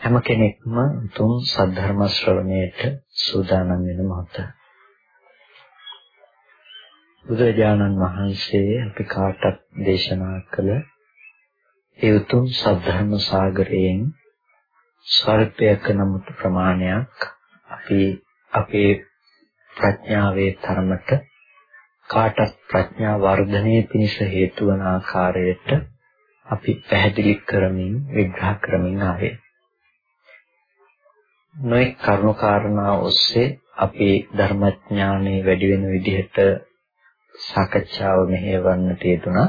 හැම කෙනෙක්ම තුන් සද්ධර්ම ශ්‍රවණයට සූදානම් වෙන මොහොත. බුදුරජාණන් වහන්සේ අපි කාටත් දේශනා කළ ඒ උතුම් සද්ධර්ම සාගරයෙන් ස්වල්පයක නමුත් ප්‍රමාණයක් අපි අපේ ප්‍රඥාවේ තරමට කාටත් ප්‍රඥා වර්ධනයේ පිණිස හේතු වන ආකාරයට අපි පැහැදිලි කරමින් විග්‍රහ කරමින් ආවේ. නොඑක් කරුණු කාරණා ඔස්සේ අපේ ධර්මඥානෙ වැඩි වෙන විදිහට සාකච්ඡාව මෙහෙයවන්නට යෙදුණා.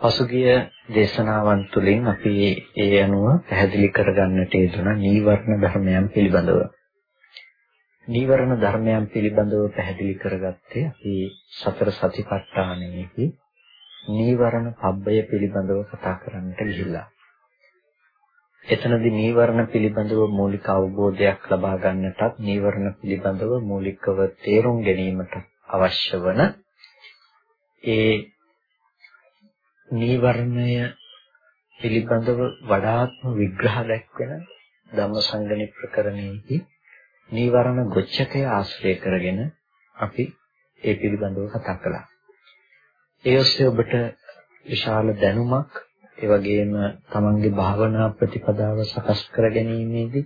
පසුගිය දේශනාවන් තුළින් අපි ඒ අනුව පැහැදිලි කරගන්නට යෙදුණා නීවරණ ධර්මයන් පිළිබඳව. නීවරණ ධර්මයන් පිළිබඳව පැහැදිලි කරගත්තේ අපි සතර සතිපට්ඨානෙහි නීවරණ පබ්බය පිළිබඳව කතා කරන්නට ගිහිල්ලා. එතනදී නීවරණ පිළිබඳව මූලික අවබෝධයක් ලබා ගන්නටත් නීවරණ පිළිබඳව මූලිකව තේරුම් ගැනීමට අවශ්‍ය වන ඒ නීවරණය පිළිබඳව වඩාත්ම විග්‍රහ දැක්වෙන ධම්මසංගණි ප්‍රකරණයේදී නීවරණ ගොච්ඡකය ආශ්‍රය කරගෙන අපි ඒ පිළිබඳව කතා කළා. ඒ ඔස්සේ ඔබට විශාල දැනුමක් ඒ වගේම තමන්ගේ භාවනා ප්‍රතිපදාව සකස් කර ගැනීමේදී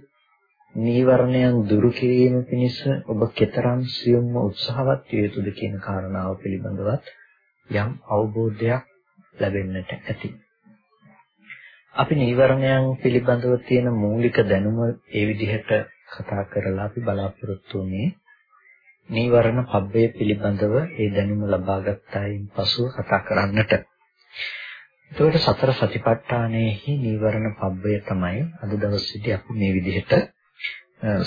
නීවරණයන් දුරු කිරීම පිණිස ඔබ කෙතරම් සියුම්ව උත්සාහවත් විය යුතුද කියන කාරණාව පිළිබඳවත් යම් අවබෝධයක් ලැබෙන්නට ඇති. අපි නීවරණයන් පිළිබඳව තියෙන මූලික දැනුම ඒ විදිහට කතා කරලා අපි බලාපොරොත්තු වෙන්නේ නීවරණ පබ්බේ පිළිබඳව ඒ දැනුම ලබා ගත්තයින් පසුව කතා කරන්නට. එතකොට සතර සතිපට්ඨානයේහි නීවරණ පබ්බය තමයි අද දවසේදී අපි මේ විදිහට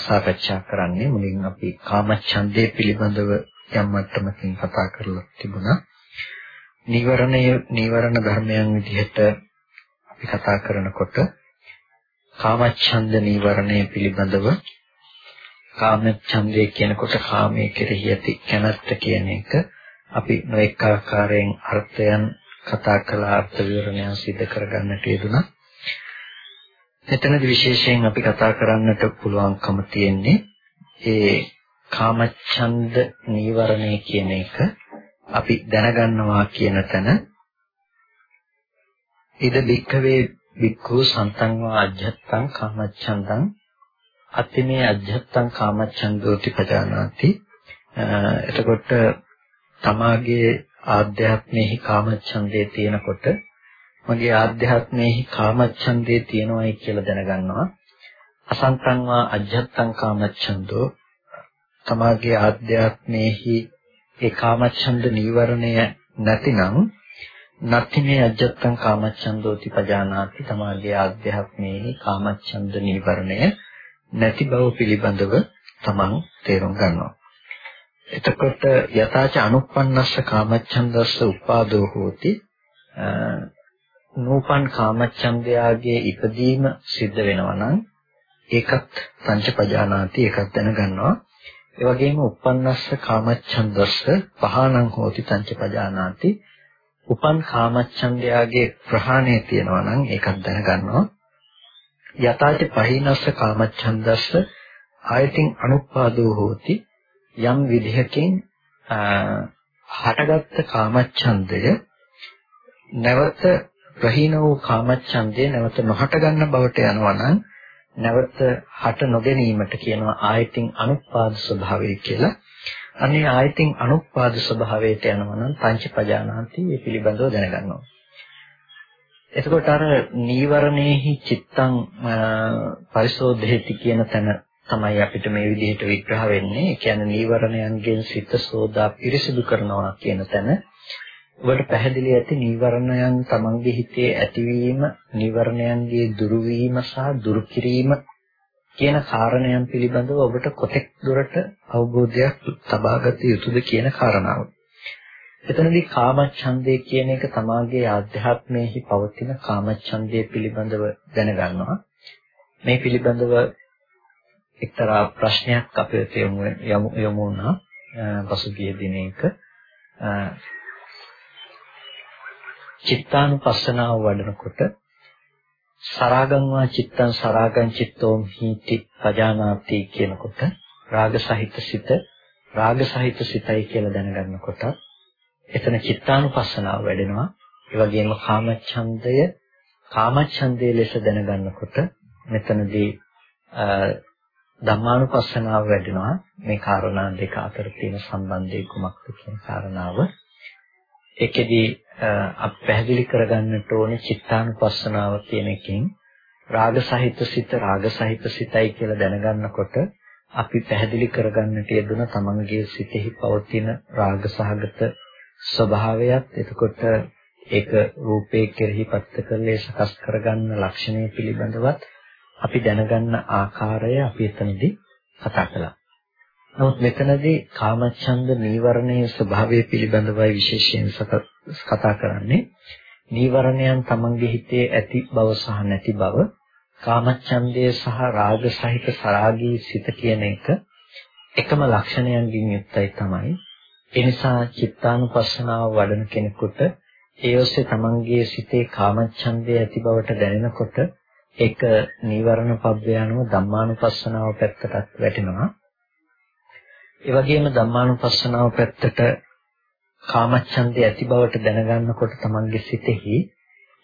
සාකච්ඡා කරන්නේ මුලින් අපි කාමච්ඡන්දේ පිළිබඳව යම් මට්ටමකින් කතා කරලා තිබුණා. නීවරණය නීවරණ ධර්මයන් විදිහට අපි කතා කරනකොට කාමච්ඡන්ද නීවරණය පිළිබඳව කාමච්ඡන්දේ කියනකොට කාමයේ කෙරෙහි ඇති කැමැත්ත කියන එක අපි නොඑක ආකාරයෙන් අර්ථයන් කතා කළ අර්ථ විවරණයන් සිදු කරගන්නට යෙදුණා. එතනදී විශේෂයෙන් අපි කතා කරන්නට පුළුවන්කම තියෙන්නේ ඒ කාමච්ඡන්ද නීවරණය කියන එක අපි දැනගන්නවා කියන තැන ඉද බික්කවේ බික්ඛු සන්තංවා අජ්ජත්තං කාමච්ඡන්දං අතිමේ අජ්ජත්තං කාමච්ඡන්දෝති පජානාති එතකොට තමාගේ ආධ්‍යාත්මෙහි කාමච්ඡන්දේ තියෙනකොට මගේ ආධ්‍යාත්මෙහි කාමච්ඡන්දේ තියෙනවායි කියලා දැනගන්නවා. අසංතංවා අජ්ජත්තං කාමච්ඡන්தோ තමාගේ ආධ්‍යාත්මෙහි ඒ කාමච්ඡන්ද නීවරණය නැතිනම් නත්තිමේ අජ්ජත්තං කාමච්ඡන්தோති පජානාති තමාගේ ආධ්‍යාත්මෙහි කාමච්ඡන්ද නීවරණය නැති බව පිළිබඳව තමන් තේරුම් ගන්නවා. එතකොට යථාච අනුප්පන්නස්ස කාමච්ඡන්දස්ස උපාදෝ හෝති. නූපන් කාමච්ඡන්දයාගේ ඉපදීම සිද්ධ වෙනවා නම් ඒකත් පංචපජානාති ඒකත් දැනගන්නවා. ඒ වගේම උප්පන්නස්ස කාමච්ඡන්දස්ස පහනං හෝති පංචපජානාති. උපන් කාමච්ඡන්දයාගේ ප්‍රහාණය තියෙනවා නම් ඒකත් දැනගන්නවා. යථාච පහිනස්ස කාමච්ඡන්දස්ස ආයතින් අනුපාදෝ හෝති. යම් විදිහකින් හටගත්ත කාමච්ඡන්දය නැවත ප්‍රහීන වූ කාමච්ඡන්දය නැවත නොහට ගන්න බවට යනවා නම් නැවත හට නොගැනීමට කියනවා ආයතින් අනුපාද ස්වභාවය කියලා. අනේ ආයතින් අනුපාද ස්වභාවයට යනවා නම් පංචපජානාති මේ පිළිබඳව දැනගන්නවා. එතකොට අර නීවරණේහි චිත්තං පරිශෝධේති කියන තැන තමයි අපිට මේ විදිහට විග්‍රහ වෙන්නේ. ඒ කියන්නේ නීවරණයන්ගෙන් සිත සෝදා පිරිසිදු කරනවා කියන තැන ඔබට පැහැදිලි ඇති නීවරණයන් තමන්ගේ හිතේ ඇතිවීම, නීවරණයන්ගේ දුරු වීම සහ දුරු කිරීම කියන කාරණයන් පිළිබඳව ඔබට කොතෙක් දුරට අවබෝධයක් තබාගත යුතුද කියන කාරණාව. එතනදී කාමච්ඡන්දය කියන එක තමාගේ ආධ්‍යාත්මයේහි පවතින කාමච්ඡන්දය පිළිබඳව දැනගන්නවා. මේ පිළිබඳව එක්තරා ප්‍රශ්නයක් අපිට යමු යමු වුණා. පසුගිය දිනයක. චිත්තානුපස්සනාව වඩනකොට සරාගං වා චිත්තං සරාගං චිත්තෝම් හීති පජානාති කියනකොට රාග සහිත සිත රාග සහිත සිතයි කියලා දැනගන්නකොට එතන චිත්තානුපස්සනාව වැඩෙනවා. ඒ වගේම කාමච්ඡන්දය කාමච්ඡන්දයේ ලෙස දැනගන්නකොට මෙතනදී ධම්මානුපස්සනාව වැඩෙනවා. මේ කාරණා දෙක අතර තියෙන සම්බන්ධය කුමක්ද කියන කාරණාව. ඒකෙදී අපි පැහැදිලි කරගන්නට ඕනේ චිත්තානුපස්සනාව කියන එකෙන් රාග සහිත සිත රාග සහිත සිතයි කියලා දැනගන්නකොට අපි පැහැදිලි කරගන්නට යෙදුන තමන්ගේ සිතෙහි පවතින රාග සහගත ස්වභාවයත් එතකොට ඒක රූපේ කෙරෙහි පත්තකලේ සකස් කරගන්න ලක්ෂණය පිළිබඳවත් අපි දැනගන්න ආකාරය අපි එතනදී කතා කළා. නමුත් මෙතනදී කාමච්ඡන්ද නීවරණයේ ස්වභාවය පිළිබඳවයි විශේෂයෙන් කතා කරන්නේ. නීවරණයන් තමන්ගේ හිතේ ඇති බව සහ නැති බව කාමච්ඡන්දය සහ රාග සහිත සරාගී සිත කියන එක එකම ලක්ෂණයන්ගෙන් යුක්තයි තමයි. ඒ නිසා චිත්තානුපස්සනාව වඩන කෙනෙකුට ඒ ඔස්සේ තමන්ගේ සිතේ කාමච්ඡන්දය ඇති බවට දැනෙනකොට ඒක නීවරණ පබ්බයනුව ධම්මානුපස්සනාව පැත්තටත් වැටෙනවා. ඒ වගේම ධම්මානුපස්සනාව පැත්තට කාමච්ඡන්දය ඇති බවට දැනගන්නකොට තමන්ගේ සිතෙහි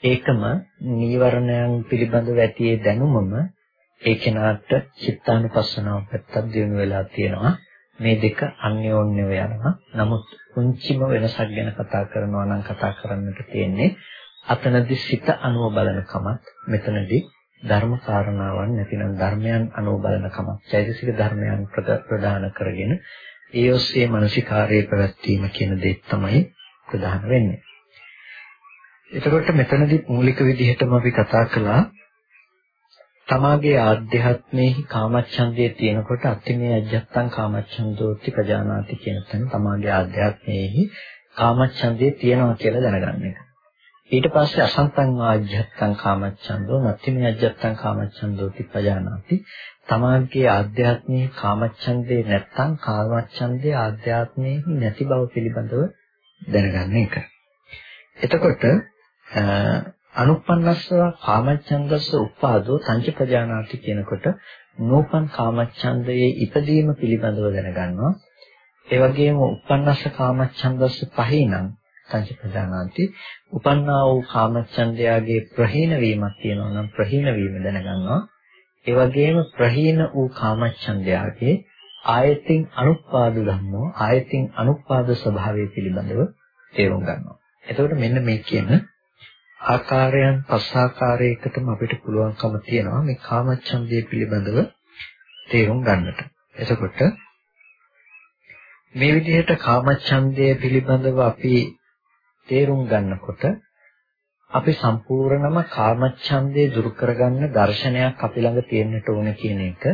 ඒකම නීවරණයන් පිළිබඳව ඇති ඒ දැනුමම ඒ කෙනාට චිත්තානුපස්සනාව පැත්තක් දිනු වෙලා තියෙනවා. මේ දෙක අන්‍යෝන්‍යව යනවා. නමුත් කුංචිම වෙනසක් ගැන කතා කරනවා නම් කතා කරන්නට තියෙන්නේ අතනදී සිත අනුව බලන කමත් මෙතනදී ධර්ම කාරණාවන් නැතිනම් ධර්මයන් අනුව බලන කමක් චෛතසික ධර්මයන් ප්‍රදාන කරගෙන ඒ ඔස්සේ මානසිකාරයේ පැවැත්වීම කියන දේ තමයි ප්‍රධාන වෙන්නේ. එතකොට මෙතනදී මූලික විදිහටම අපි කතා කළා තමාගේ ආධ්‍යාත්මයේ කාමච්ඡන්දයේ තියෙනකොට අත්තිමේ අජත්තං කාමච්ඡන්දෝති ප්‍රජානාති කියන තැන තමාගේ ආධ්‍යාත්මයේ කාමච්ඡන්දයේ තියෙනවා කියලා දැනගන්න එක. ඊට පස්සේ අසංතං ආජ්ජත්තං කාමච්ඡන්தோ නත්තිමේ අජ්ජත්තං කාමච්ඡන්தோ තිපජානාති තමාගේ ආධ්‍යාත්මයේ කාමච්ඡන්දේ නැත්තම් කාමච්ඡන්දේ ආධ්‍යාත්මයේ නැති බව පිළිබඳව දැනගන්න එක. එතකොට අනුප්පන්නස්සව කාමච්ඡන්දස්ස උපාදෝ සංචපජානාති කියනකොට නෝපන් කාමච්ඡන්දයේ ඉපදීම පිළිබඳව දැනගන්නවා. ඒ වගේම උපන්නස්ස කාමච්ඡන්දස්ස පහිනම් සංච ප්‍රදානාන්ති උපන්නා වූ කාමච්ඡන්දයාගේ ප්‍රහීන වීමක් තියෙනවා නම් ප්‍රහීන වීම දැනගන්නවා. ඒ වගේම ප්‍රහීන වූ කාමච්ඡන්දයාගේ ආයතින් අනුපාද ධම්මෝ ආයතින් අනුපාද ස්වභාවය පිළිබඳව තේරුම් ගන්නවා. එතකොට මෙන්න මේ කියන ආකාරයන් පස් ආකාරයකටම අපිට පුළුවන්කම තියෙනවා මේ කාමච්ඡන්දය පිළිබඳව තේරුම් ගන්නට. එතකොට මේ විදිහට කාමච්ඡන්දය පිළිබඳව අපි තේරුම් ගන්නකොට අපි සම්පූර්ණම කාමච්ඡන්දේ දුරු කරගන්න දර්ශනයක් අපි ළඟ තියෙන්නට ඕන කියන එක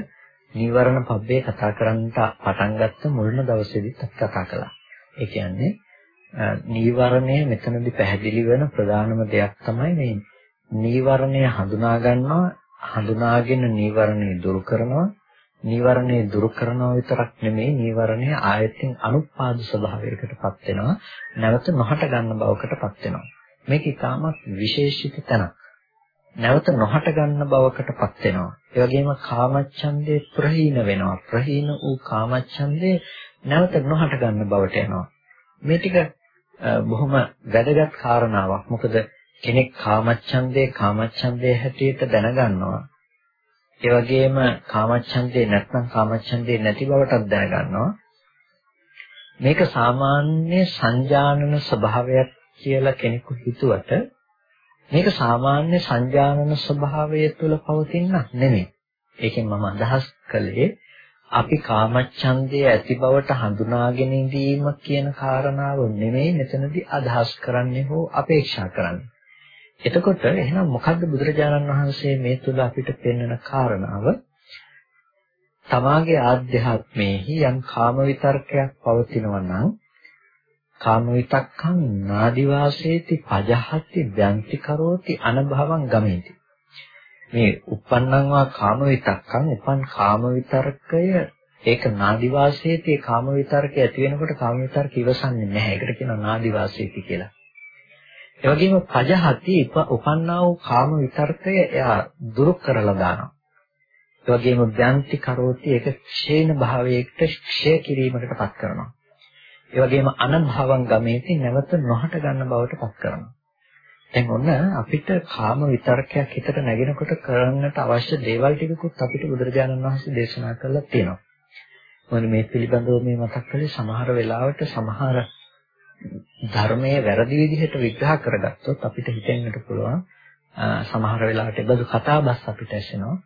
නීවරණ පබ්බේ කතා කරන්නට පටන් ගත්ත මුල්ම දවසේදීත් අපි කතා කළා. ඒ කියන්නේ නීවරණය මෙතනදී පැහැදිලි වෙන ප්‍රධානම දෙයක් තමයි මේ නීවරණය හඳුනා ගන්නවා හඳුනාගෙන නීවරණය දුරු කරනවා නීවරණය දුරු කරනවා විතරක් නෙමෙයි නීවරණය ආයතින් අනුපාද ස්වභාවයකටපත් වෙනවා. නැවත නොහට ගන්න බවකටපත් වෙනවා. මේක ඉතාමත් විශේෂිත තැනක්. නැවත නොහට ගන්න බවකටපත් වෙනවා. ඒ වගේම කාමච්ඡන්දේ ප්‍රහීන වෙනවා. ප්‍රහීන වූ කාමච්ඡන්දේ නැවත නොහට ගන්න බවට එනවා. මේ ටික බොහොම වැදගත් කාරණාවක්. මොකද කෙනෙක් කාමච්ඡන්දේ කාමච්ඡන්දේ හැටියට දැනගන්නවා. ඒ වගේම කාමච්ඡන්දේ නැත්නම් කාමච්ඡන්දේ නැති බවටත් දැනගන්නවා. මේක සාමාන්‍ය සංජානන ස්වභාවයක් කියලා කෙනෙකු හිතුවට මේක සාමාන්‍ය සංජානන ස්වභාවය තුළ පවතිනක් නෙමෙයි. ඒකෙන් මම අදහස් කළේ අපි කාමච්ඡන්දයේ ඇති බවට හඳුනාගෙන ඉඳීම කියන කාරණාව නෙමෙයි මෙතනදී අදහස් කරන්නේ හෝ අපේක්ෂා කරන්නේ. එතකොට එහෙනම් මොකද්ද බුදුරජාණන් වහන්සේ මේ තුල අපිට පෙන්වන කාරණාව? තමාගේ ආධ්‍යාත්මයේහි යම් කාම විතර්කයක් පවතිනවා නම් කාම විතක්කං නාදි වාසේති පජහති ව්‍යන්ති කරෝති අනභවං ගමේති. මේ uppannං වා කාම විතක්කං උපන් කාම විතර්කය ඒක නාදි වාසේති කාම විතර්කය ඇති වෙනකොට කාම විතර්ක ඉවසන්නේ නැහැ. ඒකට කියනවා නාදි වාසේති කියලා. ඒ වගේම පජහති උපන්නා වූ කාම විතර්කය එයා දුරු කරලා දානවා ඒ වගේම ව්‍යන්ති කරෝති ඒක ක්ෂේණ භාවයකට ක්ෂය කිරීමකටපත් කරනවා. ඒ වගේම අනභවං ගමේති නැවත නොහට ගන්න බවට පත් කරනවා. දැන් ඔන්න අපිට කාම විතර්කයක් හිතට නැගෙනකොට කරන්නට අවශ්‍ය දේවල් ටිකකුත් අපිට බුදුරජාණන් වහන්සේ දේශනා කරලා තියෙනවා. මොකද මේ පිළිබඳව මේ මතක් කළේ සමහර වෙලාවට සමහර ධර්මයේ වැරදි විදිහට විග්‍රහ කරගත්තොත් අපිට හිතෙන්නට පුළුවන් සමහර වෙලාවට බඳු කතාබස් අපිට ඇසෙනවා.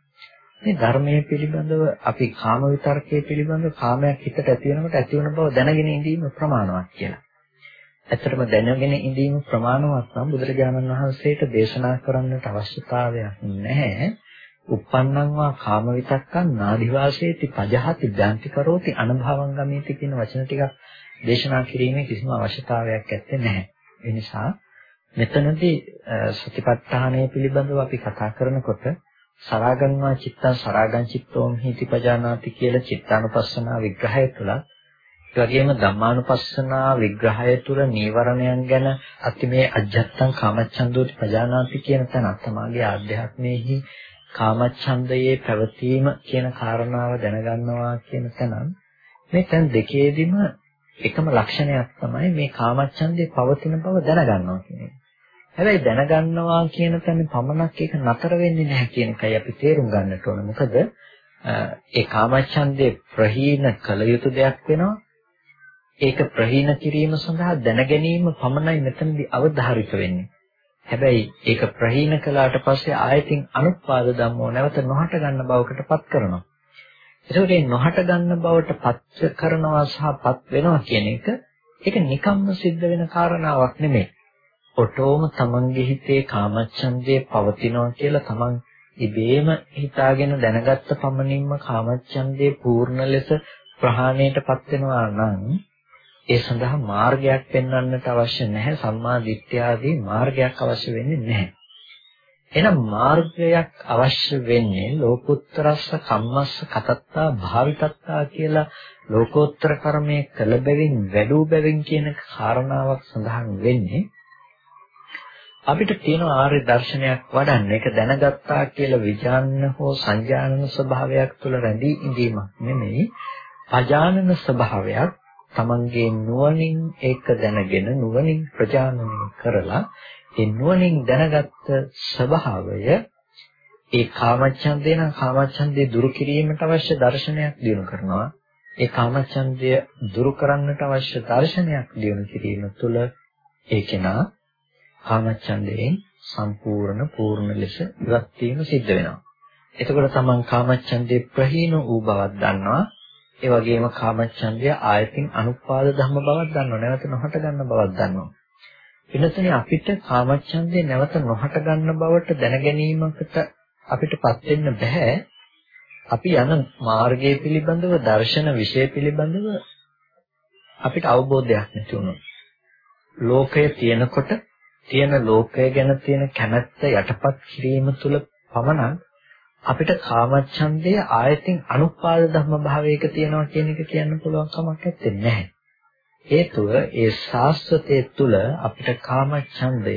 මේ ධර්මයේ පිළිබඳව අපි කාම විතර්කයේ පිළිබඳව කාමයක් හිතට ඇති වෙනකොට ඇති වෙන බව දැනගෙන ඉඳීම ප්‍රමාණවත් කියලා. ඇත්තටම දැනගෙන ඉඳීම ප්‍රමාණවත් නම් බුදුරජාණන් වහන්සේට දේශනා කරන්නට අවශ්‍යතාවයක් නැහැ. uppannං වා කාම විතක්කං නාදිවාසේති පජහති ඥාන්ති කරෝති අනභවං ගමේති කියන වචන ටිකක් දේශනා කිරීමේ කිසිම අවශ්‍යතාවයක් ඇත්තේ නැහැ. ඒ නිසා මෙතනදී සතිපට්ඨානය පිළිබඳව අපි කතා කරනකොට සරාගන්වා චිත්තං සරාගං චිත්තෝම් හිති පජානාති කියලා චිත්තානුපස්සනා විග්‍රහය තුළ ඒ වගේම ධම්මානුපස්සනා විග්‍රහය තුළ නීවරණයන් ගැන අතිමේ අජත්තං කාමච්ඡන්දෝති පජානාති කියන තැන තමාගේ ආධ්‍යාත්මයේහි කාමච්ඡන්දයේ පැවතීම කියන කාරණාව දැනගන්නවා කියන තැන මේ තැන් දෙකේදීම එකම ලක්ෂණයක් තමයි මේ කාමච්ඡන්දේ පවතින බව දැනගන්නවා කියන එක. හැබැයි දැනගන්නවා කියන තැන පමණක් ඒක නතර වෙන්නේ නැහැ කියන එකයි අපි තේරුම් ගන්නට ඕන. මොකද ඒ කාමච්ඡන්දේ ප්‍රහීන කළ යුතු දෙයක් වෙනවා. ඒක ප්‍රහීන කිරීම සඳහා දැනගැනීම පමණයි මෙතනදී අවධාරිත වෙන්නේ. හැබැයි ඒක ප්‍රහීන කළාට පස්සේ ආයතින් අනුපාද ධම්මෝ නැවත නොහට ගන්න බවකට පත් කරනවා. ඒකෝට මේ නොහට ගන්න බවට පත් කරනවා සහ පත් වෙනවා කියන එක ඒක නිකම්ම සිද්ධ වෙන කාරණාවක් නෙමෙයි. ඔටෝම තමන්ගේ හිතේ කාමච්ඡන්දය පවතිනවා කියලා තමන් ඉබේම හිතාගෙන දැනගත්ත පමණින්ම කාමච්ඡන්දේ පූර්ණ ලෙස ප්‍රහාණයටපත් වෙනවා නම් ඒ සඳහා මාර්ගයක් පෙන්වන්නට අවශ්‍ය නැහැ සම්මා දිට්ඨිය ආදී මාර්ගයක් අවශ්‍ය වෙන්නේ නැහැ. එහෙනම් මාර්ගයක් අවශ්‍ය වෙන්නේ ලෝකෝත්තරස්ස කම්මස්ස කතත්තා භාවිතත්තා කියලා ලෝකෝත්තර කර්මයේ කළ බැවින් වැඩූ බැවින් කියන කාරණාවක් සඳහන් වෙන්නේ. අපිට තියෙන ආර්ය දර්ශනයක් වඩන්න ඒක දැනගත්තා කියලා විඥාන හෝ සංජානන ස්වභාවයක් තුළ රැඳී ඉඳීමක් නෙමෙයි. අජානන ස්වභාවයක් තමන්ගේ නුවණින් ඒක දැනගෙන නුවණින් ප්‍රජානනය කරලා ඒ නුවණින් දැනගත්ත ස්වභාවය ඒ කාමච්ඡන්දේ නම් කාමච්ඡන්දේ දුරු කිරීමට අවශ්‍ය දර්ශනයක් දිනු කරනවා ඒ කාමච්ඡන්දය දුරු කරන්නට අවශ්‍ය දර්ශනයක් දිනු කිරීම තුළ ඒ කෙනා කාමච්ඡන්දයෙන් සම්පූර්ණ පූර්ණ ලෙස ඉවත් වීම සිද්ධ වෙනවා. එතකොට තමන් කාමච්ඡන්දේ ප්‍රහීන වූ බවක් දන්නවා. ඒ වගේම කාමච්ඡන්දය ආයතින් අනුපාද ධම්ම බවක් දන්නවා. නැවත නොහට ගන්න බවක් දන්නවා. එනතනේ අපිට කාමච්ඡන්දේ නැවත නොහට ගන්න බවට දැනගැනීමකට අපිටපත් වෙන්න බෑ. අපි යන මාර්ගය පිළිබඳව දර්ශන විෂය පිළිබඳව අපිට අවබෝධයක් නැති වුණොත් ලෝකය තියෙනකොට තියෙන ලෝකය ගැන තියෙන කැමැත්ත යටපත් කිරීම තුළ පමණක් අපිට කාමච්ඡන්දය ආයතින් අනුපාද ධර්ම භාවයක තියෙනවා කියන එක කියන්න පුළුවන් කමක් නැත්තේ. හේතුව ඒ ශාස්ත්‍රයේ තුල අපිට කාමච්ඡන්දය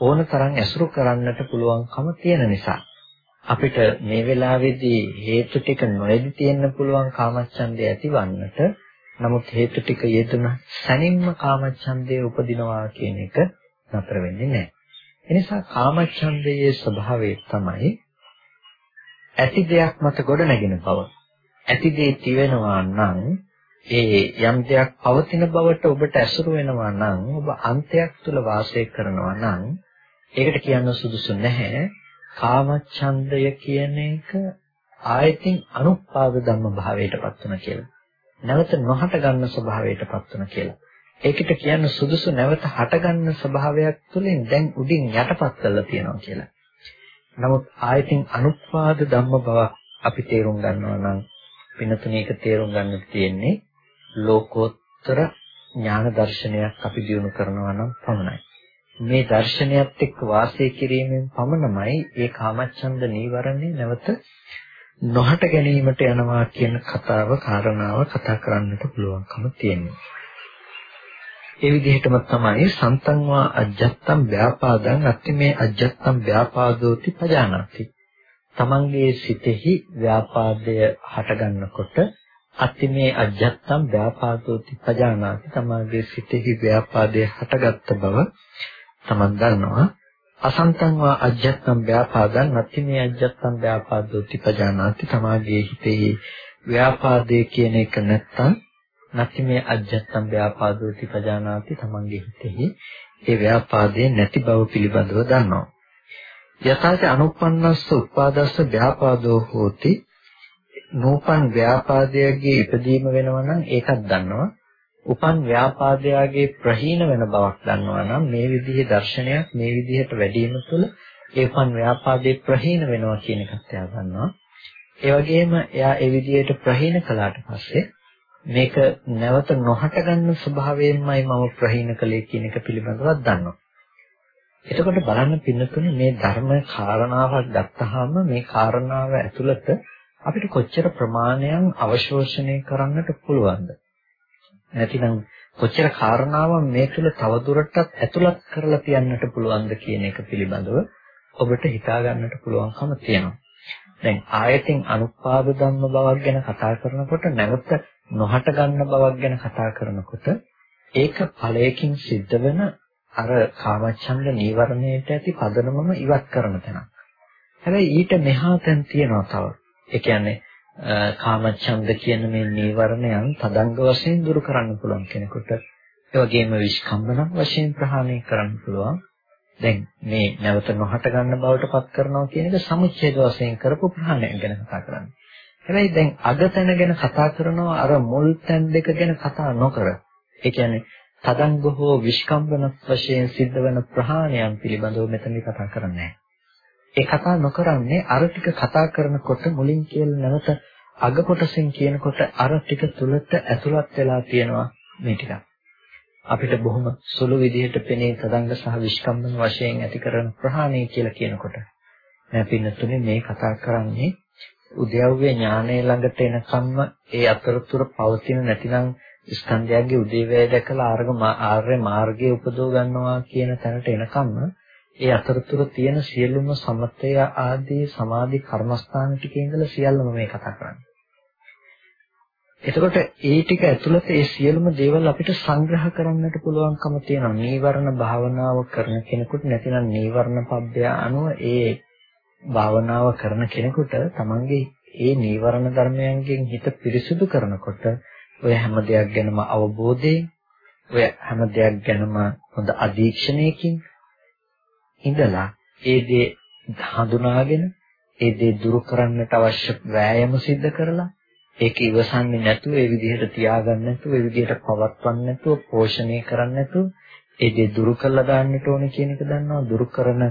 ඕන තරම් ඇසුරු කරන්නට පුළුවන්කම තියෙන නිසා අපිට මේ වෙලාවේදී හේතු ටික නොයෙදි තියෙන්න පුළුවන් කාමච්ඡන්දය ඇතිවන්නට නමුත් හේතු ටික යෙදුන සැනින්ම කාමච්ඡන්දය උපදිනවා කියන එක නතර වෙන්නේ නැහැ. එනිසා කාමච්ඡන්දයේ ස්වභාවය තමයි ඇති දෙයක් මත ගොඩ නැගෙන බව. ඇති දේ තිවෙනවා නම් ඒ යම් දෙයක් පවතින බවට ඔබට ඇසුරු වෙනවා නම් ඔබ අන්තයක් තුල වාසය කරනවා නම් ඒකට කියන්න සුදුසු නැහැ. කාමච්ඡන්දය කියන එක ආයතින් අනුපාද ධම්ම භාවයටපත් වෙන කියලා. නැවත නොහට ගන්න ස්වභාවයටපත් වෙන කියලා. ඒකට කියන්න සුදුසු නැවත හටගන්න ස්වභාවයක් තුළින් දැන් උඩින් යටපත් කරලා තියෙනවා කියලා. නමුත් ආයතින් අනුත්පාද ධම්ම බව අපි තේරුම් ගන්නවා නම් පින්නතුනේ ඒක තේරුම් ගන්න තියෙන්නේ ලෝකෝත්තර ඥාන දර්ශනයක් අපි දිනු කරනවා නම් පමණයි. මේ දර්ශනයත් එක්ක වාසය කිරීමෙන් පමණමයි ඒ කාමච්ඡන්ද නීවරණේ නැවත නොහට ගැනීමට යනවා කියන කතාව කාරණාව කතා කරන්නට පුළුවන්කම තියෙනවා. ඒ විදිහටම තමයි සන්තංවා අජ්ජත්තම් ව්‍යාපාදං අත්ති මේ අජ්ජත්තම් ව්‍යාපාදෝති පජානාති. තමන්ගේ සිතෙහි ව්‍යාපාදය හටගන්නකොට අත්ති මේ අජ්ජත්තම් ව්‍යාපාදෝති පජානාති. තමන්ගේ සිතෙහි ව්‍යාපාදය හටගත්ත බව තමන් දන්නවා. අසන්තං වා අජ්ජත්තම් ව්‍යාපාදං අත්ති මේ අජ්ජත්තම් ව්‍යාපාදෝති පජානාති. තමාගේ හිතෙහි ව්‍යාපාදේ කියන එක නැත්තම් නැති මේ අජ්ජත්තම් ව්‍යාපාදෝති පජානාති තමන්ගේ හිතෙහි ඒ ව්‍යාපාදයේ නැති බව පිළිබඳව දන්නවා. යථාච අනුප්පන්නස්ස උපාදස්ස ව්‍යාපාදෝ හෝති නූපන් ව්‍යාපාදයේ ඉදීම වෙනවා නම් ඒකත් දන්නවා. උපන් ව්‍යාපාදයාගේ ප්‍රහීන වෙන බවක් දන්නවා නම් මේ විදිහේ දර්ශනයක් මේ විදිහට වැඩිම තුළ ඒ උපන් ව්‍යාපාදේ ප්‍රහීන වෙනවා කියන එකත් එයා දන්නවා. ඒ වගේම එයා ඒ විදිහට ප්‍රහීන කළාට පස්සේ මේක නැවත නොහට ගන්න ස්වභාවයෙන්මයි මම ප්‍රහීන කළේ කියන එක පිළිබඳව දන්නවා. එතකොට බලන්න පින්නතුනේ මේ ධර්ම කාරණාවක් ගත්තාම මේ කාරණාව ඇතුළත අපිට කොච්චර ප්‍රමාණයක් අවශෝෂණය කරන්නට පුළුවන්ද? නැතිනම් කොච්චර කාරණාවක් මේ තුළ තවදුරටත් ඇතුළත් කරලා තියන්නට පුළුවන්ද කියන එක පිළිබඳව ඔබට හිතා ගන්නට පුළුවන්කම තියෙනවා. දැන් ආයතින් අනුපාද ධම්ම බවක් ගැන කතා කරනකොට නැවත නොහට ගන්න බවක් ගැන කතා කරනකොට ඒක ඵලයකින් සිද්ධ වෙන අර කාමච්ඡන්ද නීවරණයට ඇති පදනමම ඉවත් කරන තැනක්. හැබැයි ඊට මෙහා තැන් තියෙනවා තව. ඒ කියන්නේ කාමච්ඡන්ද කියන මේ නීවරණයන් තදංග වශයෙන් දුරු කරන්න පුළුවන් කෙනෙකුට. ඒ වගේම විස්කම්බන වශයෙන් ප්‍රහාණය කරන්න පුළුවන්. දැන් මේ නැවත නොහට ගන්න බවට පත් කරනවා කියන එක සමුච්ඡේද වශයෙන් කරපු ප්‍රහාණය ගැන කතා කරන්නේ. හැබැයි දැන් අගතැන ගැන කතා කරනවා අර මුල් තැන් දෙක ගැන කතා නොකර. ඒ කියන්නේ තදංග හෝ විස්කම්බන වශයෙන් සිද්ධ වෙන ප්‍රහාණයන් පිළිබඳව මෙතනදී කතා කරන්නේ ඒ කතා නොකරන්නේ අර ටික කතා කරනකොට මුලින් කියලා නැවත අග කොටසෙන් කියනකොට අර ටික තුලට ඇතුළත් වෙලා තියෙනවා මේ ටික. අපිට බොහොම සුළු විදිහට පෙනේ තදංග සහ විස්කම්බන වශයෙන් ඇති කරන ප්‍රහාණය කියලා කියනකොට. මම පින්නතුනේ මේ කතා කරන්නේ උද්‍යව්‍ය ඥානය ළඟට එනකම්ම ඒ අතරතුර පවතින නැතිනම් ස්කන්ධයන්ගේ උදේවැය දැකලා ආර්ග ආර්ය මාර්ගයේ උපදව ගන්නවා කියන තැනට එනකම්ම ඒ අතරතුර තියෙන සියලුම සමතය ආදී සමාධි කර්මස්ථාන ටිකේ ඉඳලා සියල්ලම මේ කතා කරන්නේ. එතකොට ඒ ටික ඇතුළත ඒ සියලුම දේවල් අපිට සංග්‍රහ කරන්නට පුළුවන්කම තියෙනවා. නීවරණ භාවනාව කරන කෙනෙකුට නැතිනම් නීවරණ පබ්බය අනුව ඒ භාවනාව කරන කෙනෙකුට තමන්ගේ ඒ නීවරණ ධර්මයන්ගෙන් හිත පිරිසුදු කරනකොට ඔය හැම දෙයක් ගැනම අවබෝධයෙන් ඔය හැම දෙයක් ගැනම හොඳ අධීක්ෂණයකින් ඉඳලා ඒ දේ හඳුනාගෙන ඒ දේ දුරු කරන්නට අවශ්‍ය වෑයම සිද්ධ කරලා ඒක ඉවසන්නේ නැතුව ඒ විදිහට තියාගන්න නැතුව ඒ විදිහට පවත්වන්න නැතුව පෝෂණය කරන්න නැතුව ඒ දේ දුරු කළා දාන්නට ඕනේ කියන එක දන්නවා දුරු කරන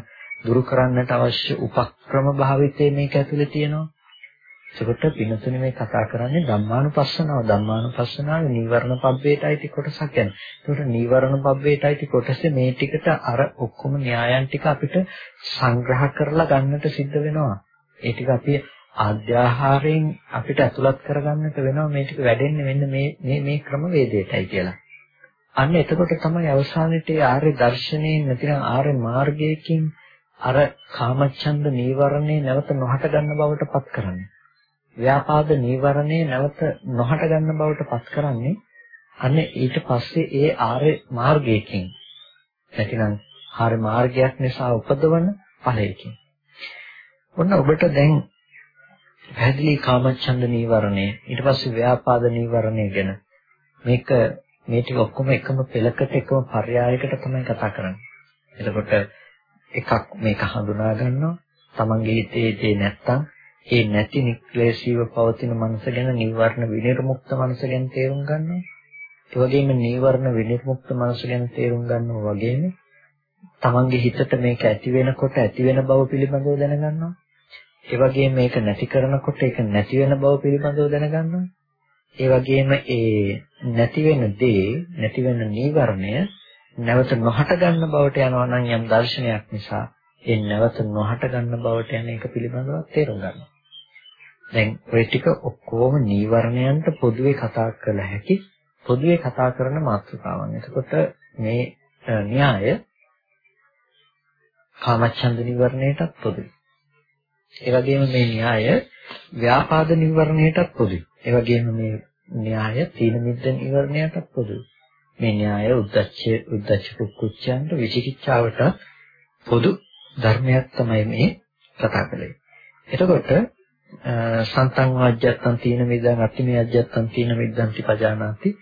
දුරු කරන්නට අවශ්‍ය උපක්‍රම භාවිතය මේක ඇතුලේ තියෙනවා. එතකොට පින්නතුනේ මේ කතා කරන්නේ ධම්මානුපස්සනාව. ධම්මානුපස්සනාවේ නීවරණ පබ්බේට අයිති කොටසක් ගැන. එතකොට නීවරණ පබ්බේට අයිති කොටසේ මේ ටිකට අර ඔක්කොම න්‍යායන් ටික අපිට සංග්‍රහ කරලා ගන්නට සිද්ධ වෙනවා. ඒ ටික අපි ආධ්‍යාහාරයෙන් අපිට අතුලත් කරගන්නට වෙනවා මේ ටික වැඩෙන්නේ මෙන්න මේ මේ මේ ක්‍රමවේදයටයි කියලා. අන්න එතකොට තමයි අවසානයේ ආර්ය දර්ශනයෙන් නැතිනම් ආර්ය මාර්ගයකින් අර කාමච්ඡන්ද නීවරණේ නැවත නොහට ගන්න බවට පත් කරන්නේ. ව්‍යාපාද නීවරණය නැවත නොහට ගන්න බවට පත් කරන්නේ අන්න ඊට පස්සේ ඒ ආර්ය මාර්ගයකින්. නැතිනම් ආර්ය මාර්ගයක් නිසා උපදවන ඵලයකින්. ඔන්න ඔබට දැන් පැහැදිලි කාමච්ඡන්ද නීවරණය ඊට පස්සේ ව්‍යාපාද නීවරණය ගැන මේක මේ ටික ඔක්කොම එකම පෙළකට එකම පర్యాయයකට තමයි කතා කරන්නේ. එතකොට එකක් මේක හඳුනා ගන්නවා. තමන්ගේ හිතේ ඒ නැත්තම් ඒ නැති නික්ලේශීව පවතින මනස ගැන නිවර්ණ විනිර්මුක්ත මනස ගැන තේරුම් ගන්නවා ඒ වගේම නිවර්ණ විනිර්මුක්ත මනස ගැන තේරුම් ගන්නවා වගේම තමන්ගේ හිතට මේක ඇති වෙනකොට ඇති වෙන බව පිළිබඳව දැනගන්නවා ඒ වගේම මේක නැති කරනකොට ඒක නැති වෙන බව පිළිබඳව දැනගන්නවා. ඒ වගේම ඒ නැති වෙන දේ නැති වෙන නීවරණය නැවත නොහට ගන්න බවට යනවා නම් යම් දර්ශනයක් නිසා ඒ නැවත නොහට ගන්න බවට යන එක පිළිබඳව තේරුම් ගන්නවා. දැන් ඔය ටික ඔක්කොම නීවරණයන්ට පොදුවේ කතා කළ හැකි පොදුවේ කතා කරන මාතෘකාවන්. එතකොට මේ න්‍යාය කාමච්ඡන්ද නිවරණයටත් පොදුයි. ඒ වගේම මේ න්‍යාය ව්‍යාපාද නිවරණයටත් පොදුයි. ඒ වගේම මේ න්‍යාය තීන මිද්ද නිවරණයටත් පොදුයි. මේ න්‍යාය උද්දච්ච උද්දච්ච කුච්චයන්ට විචිකිච්ඡාවට පොදු ධර්මයක් තමයි මේ කතා කළේ. එතකොට සන්තං වාජ්ජත්තං තීන මිද්දං අතිමේ අජ්ජත්තං තීන මිද්දං තිපජානාති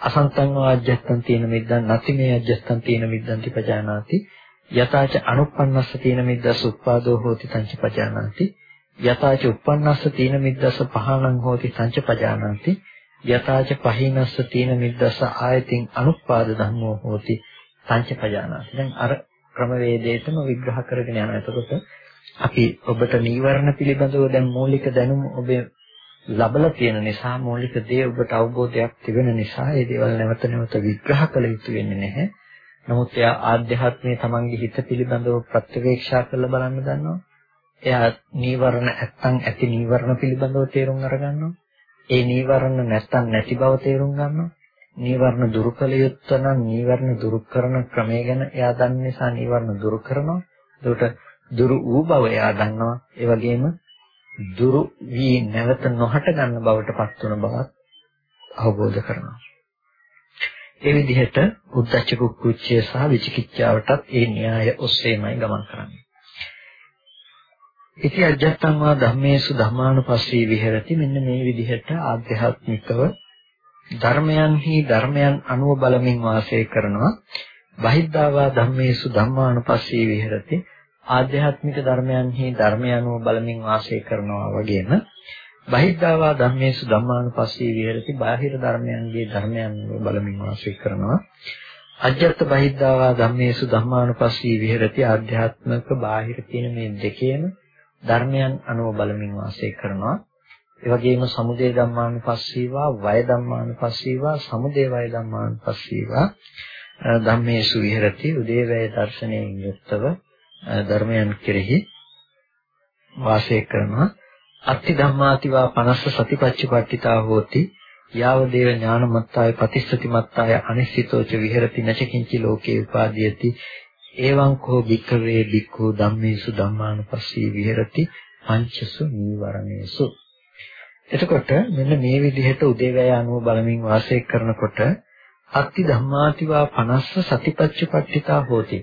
අසන්තං වාජ්ජත්තං තීන මිද්දං නතිමේ අජ්ජත්තං තීන මිද්දං තිපජානාති යතාච අනුප්පන්නස්ස තීන මිද්දස්ස උප්පාදෝ හෝති තංච පජානාති. යතාච උප්පන්නස්ස තීන මිද්දස්ස පහනං හෝති තංච පජානාති. යතාච පහිනස්ස තීන මිද්දස්ස ආයතින් අනුප්පාද ධම්මෝ හෝති තංච පජානාති. දැන් අර ක්‍රමවේදයටම විග්‍රහ කරගෙන යනවා. එතකොට අපි ඔබට නීවරණ පිළිබඳව දැන් මූලික දැනුම ඔබ ලබලා තියෙන නිසා මූලික දේ ඔබට අවබෝධයක් තිබෙන නිසා ඒ දේවල් නැවත නැවත විග්‍රහ කළ යුතු වෙන්නේ නැහැ නමුත් එයා ආධ්‍යාත්මයේ තමන්ගේ හිත පිළිබඳව ප්‍රත්‍යවේක්ෂා කරලා බලන්න දන්නවා. එයා නීවරණ නැත්තම් ඇති නීවරණ පිළිබඳව තේරුම් අරගන්නවා. ඒ නීවරණ නැත්තම් නැති බව තේරුම් ගන්නවා. නීවරණ දුරු කළ යුත්තේ නම් නීවරණ දුරු කරන ක්‍රමය ගැන එයා දන්න නිසා නීවරණ දුරු කරනවා. ඒකට දුරු වූ බව එයා දන්නවා. ඒ වගේම දුරු වී නැවත නොහට ගන්න බවට පත් වන බවත් අවබෝධ කරනවා. ඒ විදිහට උද්දච්ච කුක්කුච්චය සහ විචිකිච්ඡාවටත් ඒ න්‍යාය ඔස්සේමයි ගමන් කරන්නේ. ඉති අජත්තං වා ධම්මේසු ධම්මානුපස්සී විහෙරති මෙන්න මේ විදිහට ආධ්‍යාත්මිකව ධර්මයන්හි ධර්මයන් අනුව බලමින් වාසය කරනවා බහිද්ධාවා ධම්මේසු ධම්මානුපස්සී විහෙරති ආධ්‍යාත්මික ධර්මයන්හි ධර්මය අනුව බලමින් වාසය කරනවා වගේම බහිද්ධාවා ධම්මේසු ධම්මානුපස්සී විහෙරති බාහිර ධර්මයන්ගේ ධර්මයන් බලමින් වාසය කරනවා. අජ්ජත් බහිද්ධාවා ධම්මේසු ධම්මානුපස්සී විහෙරති ආධ්‍යාත්මික බාහිර කියන මේ දෙකේම ධර්මයන් අනුව බලමින් වාසය කරනවා. ඒ වගේම සමුදය ධම්මානුපස්සීවා වය ධම්මානුපස්සීවා සමුදය වය ධම්මානුපස්සීවා ධම්මේසු විහෙරති උදේවැය දර්ශනයෙන් යුක්තව ධර්මයන් කෙරෙහි වාසය කරනවා. අත්ති ධම්මාතිවා 50 සතිපච්චපට්ඨිතා හෝති. යාව දේව ඥානමත්තාය ප්‍රතිස්සති මත්තාය අනිශ්චිතෝච විහෙරති නචකින්චි ලෝකේ උපාදීයති. එවං කෝ භික්ඛවේ භික්ඛු ධම්මේසු ධම්මානුපස්සී විහෙරති. පංචසු නීවරණේසු. එතකොට මෙන්න මේ විදිහට උදේවැය අනුව බලමින් වාසය කරනකොට අත්ති ධම්මාතිවා 50 සතිපච්චපට්ඨිතා හෝති.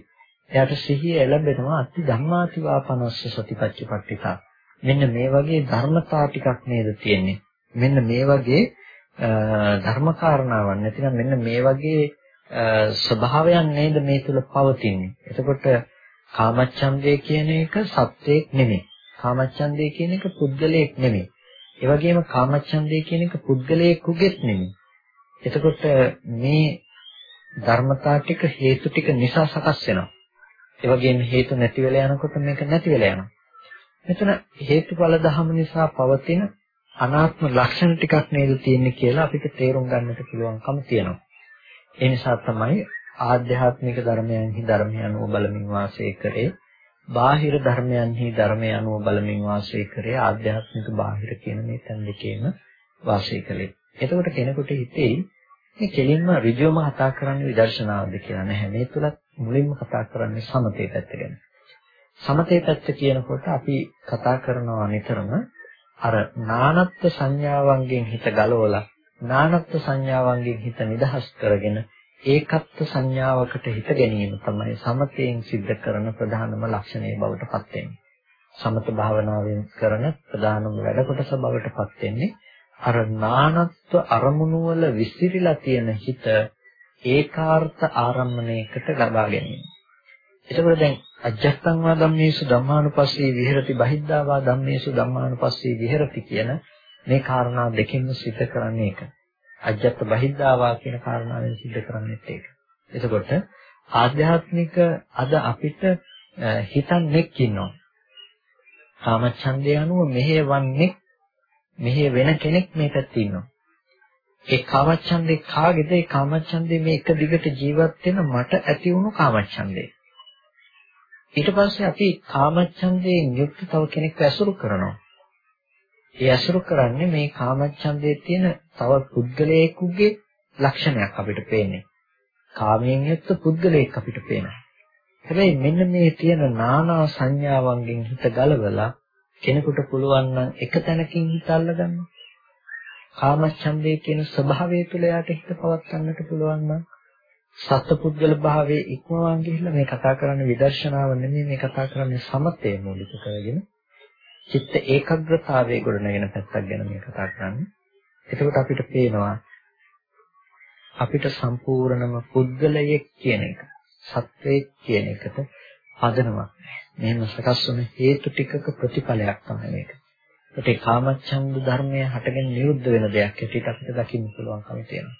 එයාට සිහිය එළඹෙනවා අත්ති ධම්මාතිවා 50 සතිපච්චපට්ඨිතා මෙන්න මේ වගේ ධර්මතා ටිකක් නේද තියෙන්නේ. මෙන්න මේ වගේ ධර්මකාරණාවක් නැතිනම් මෙන්න මේ වගේ ස්වභාවයන් නේද මේ තුල පවතින්නේ. එතකොට කාමච්ඡන්දය කියන එක සත්‍යයක් නෙමෙයි. කාමච්ඡන්දය කියන එක පුද්ගලයෙක් නෙමෙයි. ඒ වගේම කාමච්ඡන්දය කියන එක පුද්ගලයෙකුගෙත් නෙමෙයි. එතකොට මේ ධර්මතා ටික හේතු ටික නිසා සකස් වෙනවා. ඒ වගේම හේතු නැති වෙලා යනකොට මේක නැති වෙලා යනවා. මෙතන හේතුඵල ධහම නිසා පවතින අනාත්ම ලක්ෂණ ටිකක් නේද තියෙන්නේ කියලා අපිට තේරුම් ගන්නට පුළුවන්කම තියෙනවා. ඒ නිසා තමයි ආධ්‍යාත්මික ධර්මයන්හි ධර්මය අනුව බලමින් වාසය කරේ බාහිර ධර්මයන්හි ධර්මය අනුව බලමින් වාසය කරේ ආධ්‍යාත්මික බාහිර කියන මේ තැන් දෙකේම වාසය කළේ. එතකොට කෙනෙකුට හිතෙයි මේ කෙලින්ම ඍජුවම කතා කරන්නේ විදර්ශනාවද කියලා නැහැ. මේ තුලත් මුලින්ම කතා කරන්නේ සමතේ පැත්ත ගැන. සමතේ පැත්ත කියනකොට අපි කතා කරනවා නිතරම අර නානත්ත්ව සංඥාවන්ගෙන් හිත ගලවලා නානත්ත්ව සංඥාවන්ගෙන් හිත නිදහස් කරගෙන ඒකත්ව සංඥාවකට හිත ගැනීම තමයි සමතයෙන් සිද්ධ කරන ප්‍රධානම ලක්ෂණය බවට පත් වෙන්නේ. සමත භාවනාවෙන් කරන ප්‍රධානම වැඩ කොටස බවට පත් වෙන්නේ අර නානත්ව අරමුණු වල විසිරීලා තියෙන හිත ඒකාර්ථ ආරම්මණයකට ලබා ගැනීම. එතකොට දැන් අජත්තං වා ධම්මේසු ධම්මානුපස්සී විහෙරති බහිද්ධා වා ධම්මේසු ධම්මානුපස්සී විහෙරති කියන මේ කාරණා දෙකෙන්ම සිද්ධ කරන්නේ ඒක. අජත්ත බහිද්ධා වා කියන කාරණාවෙන් සිද්ධ කරන්නේත් ඒක. එතකොට ආධ්‍යාත්මික අද අපිට හිතන්නේක් ඉන්නවා. කාමච්ඡන්දය අනුව මෙහෙවන්නේ මෙහෙ වෙන කෙනෙක් මේ පැත්තේ ඉන්නවා. ඒ කාමච්ඡන්දේ කාගේද? ඒ කාමච්ඡන්දේ මේ එක දිගට ජීවත් වෙන මට ඇති වුණු කාමච්ඡන්දේ. ඊට පස්සේ අපි කාමච්ඡන්දයෙන් යුක්ත තව කෙනෙක්ව ඇසුරු කරනවා. ඒ ඇසුරු කරන්නේ මේ කාමච්ඡන්දයේ තියෙන තව පුද්ගලයෙකුගේ ලක්ෂණයක් අපිට පේන්නේ. කාමයෙන් යුක්ත පුද්ගලයෙක් අපිට පේනවා. හැබැයි මෙන්න මේ තියෙන නානා සංඥාවන්ගෙන් හිත ගලවලා කෙනෙකුට පුළුවන් නම් එක තැනකින් හිත අල්ලගන්න. කාමච්ඡන්දයේ කියන ස්වභාවය තුළ යාට හිත පවත්වන්නට පුළුවන් නම් සත්පුද්ගල භාවයේ ඉක්මවාන් ගිහිල්ලා මේ කතා කරන්නේ විදර්ශනාව නෙමෙයි මේ කතා කරන්නේ සමතේ මූලික කරගෙන චිත්ත ඒකාග්‍රතාවයේ ගොඩනගෙන පැත්තක් ගැන මේ කතා කරන්නේ. එතකොට අපිට පේනවා අපිට සම්පූර්ණම පුද්ගලයෙක් කියන එක සත්වයෙක් කියන එකට පදනමක් නැහැ. මෙහෙම සකස් වන හේතු ටිකක ප්‍රතිඵලයක් තමයි මේක. ඒකේ කාමච්ඡන්ද ධර්මය හටගෙන නිරුද්ධ වෙන දෙයක් හැටියට අපිට දකින්න පුළුවන්කම තියෙනවා.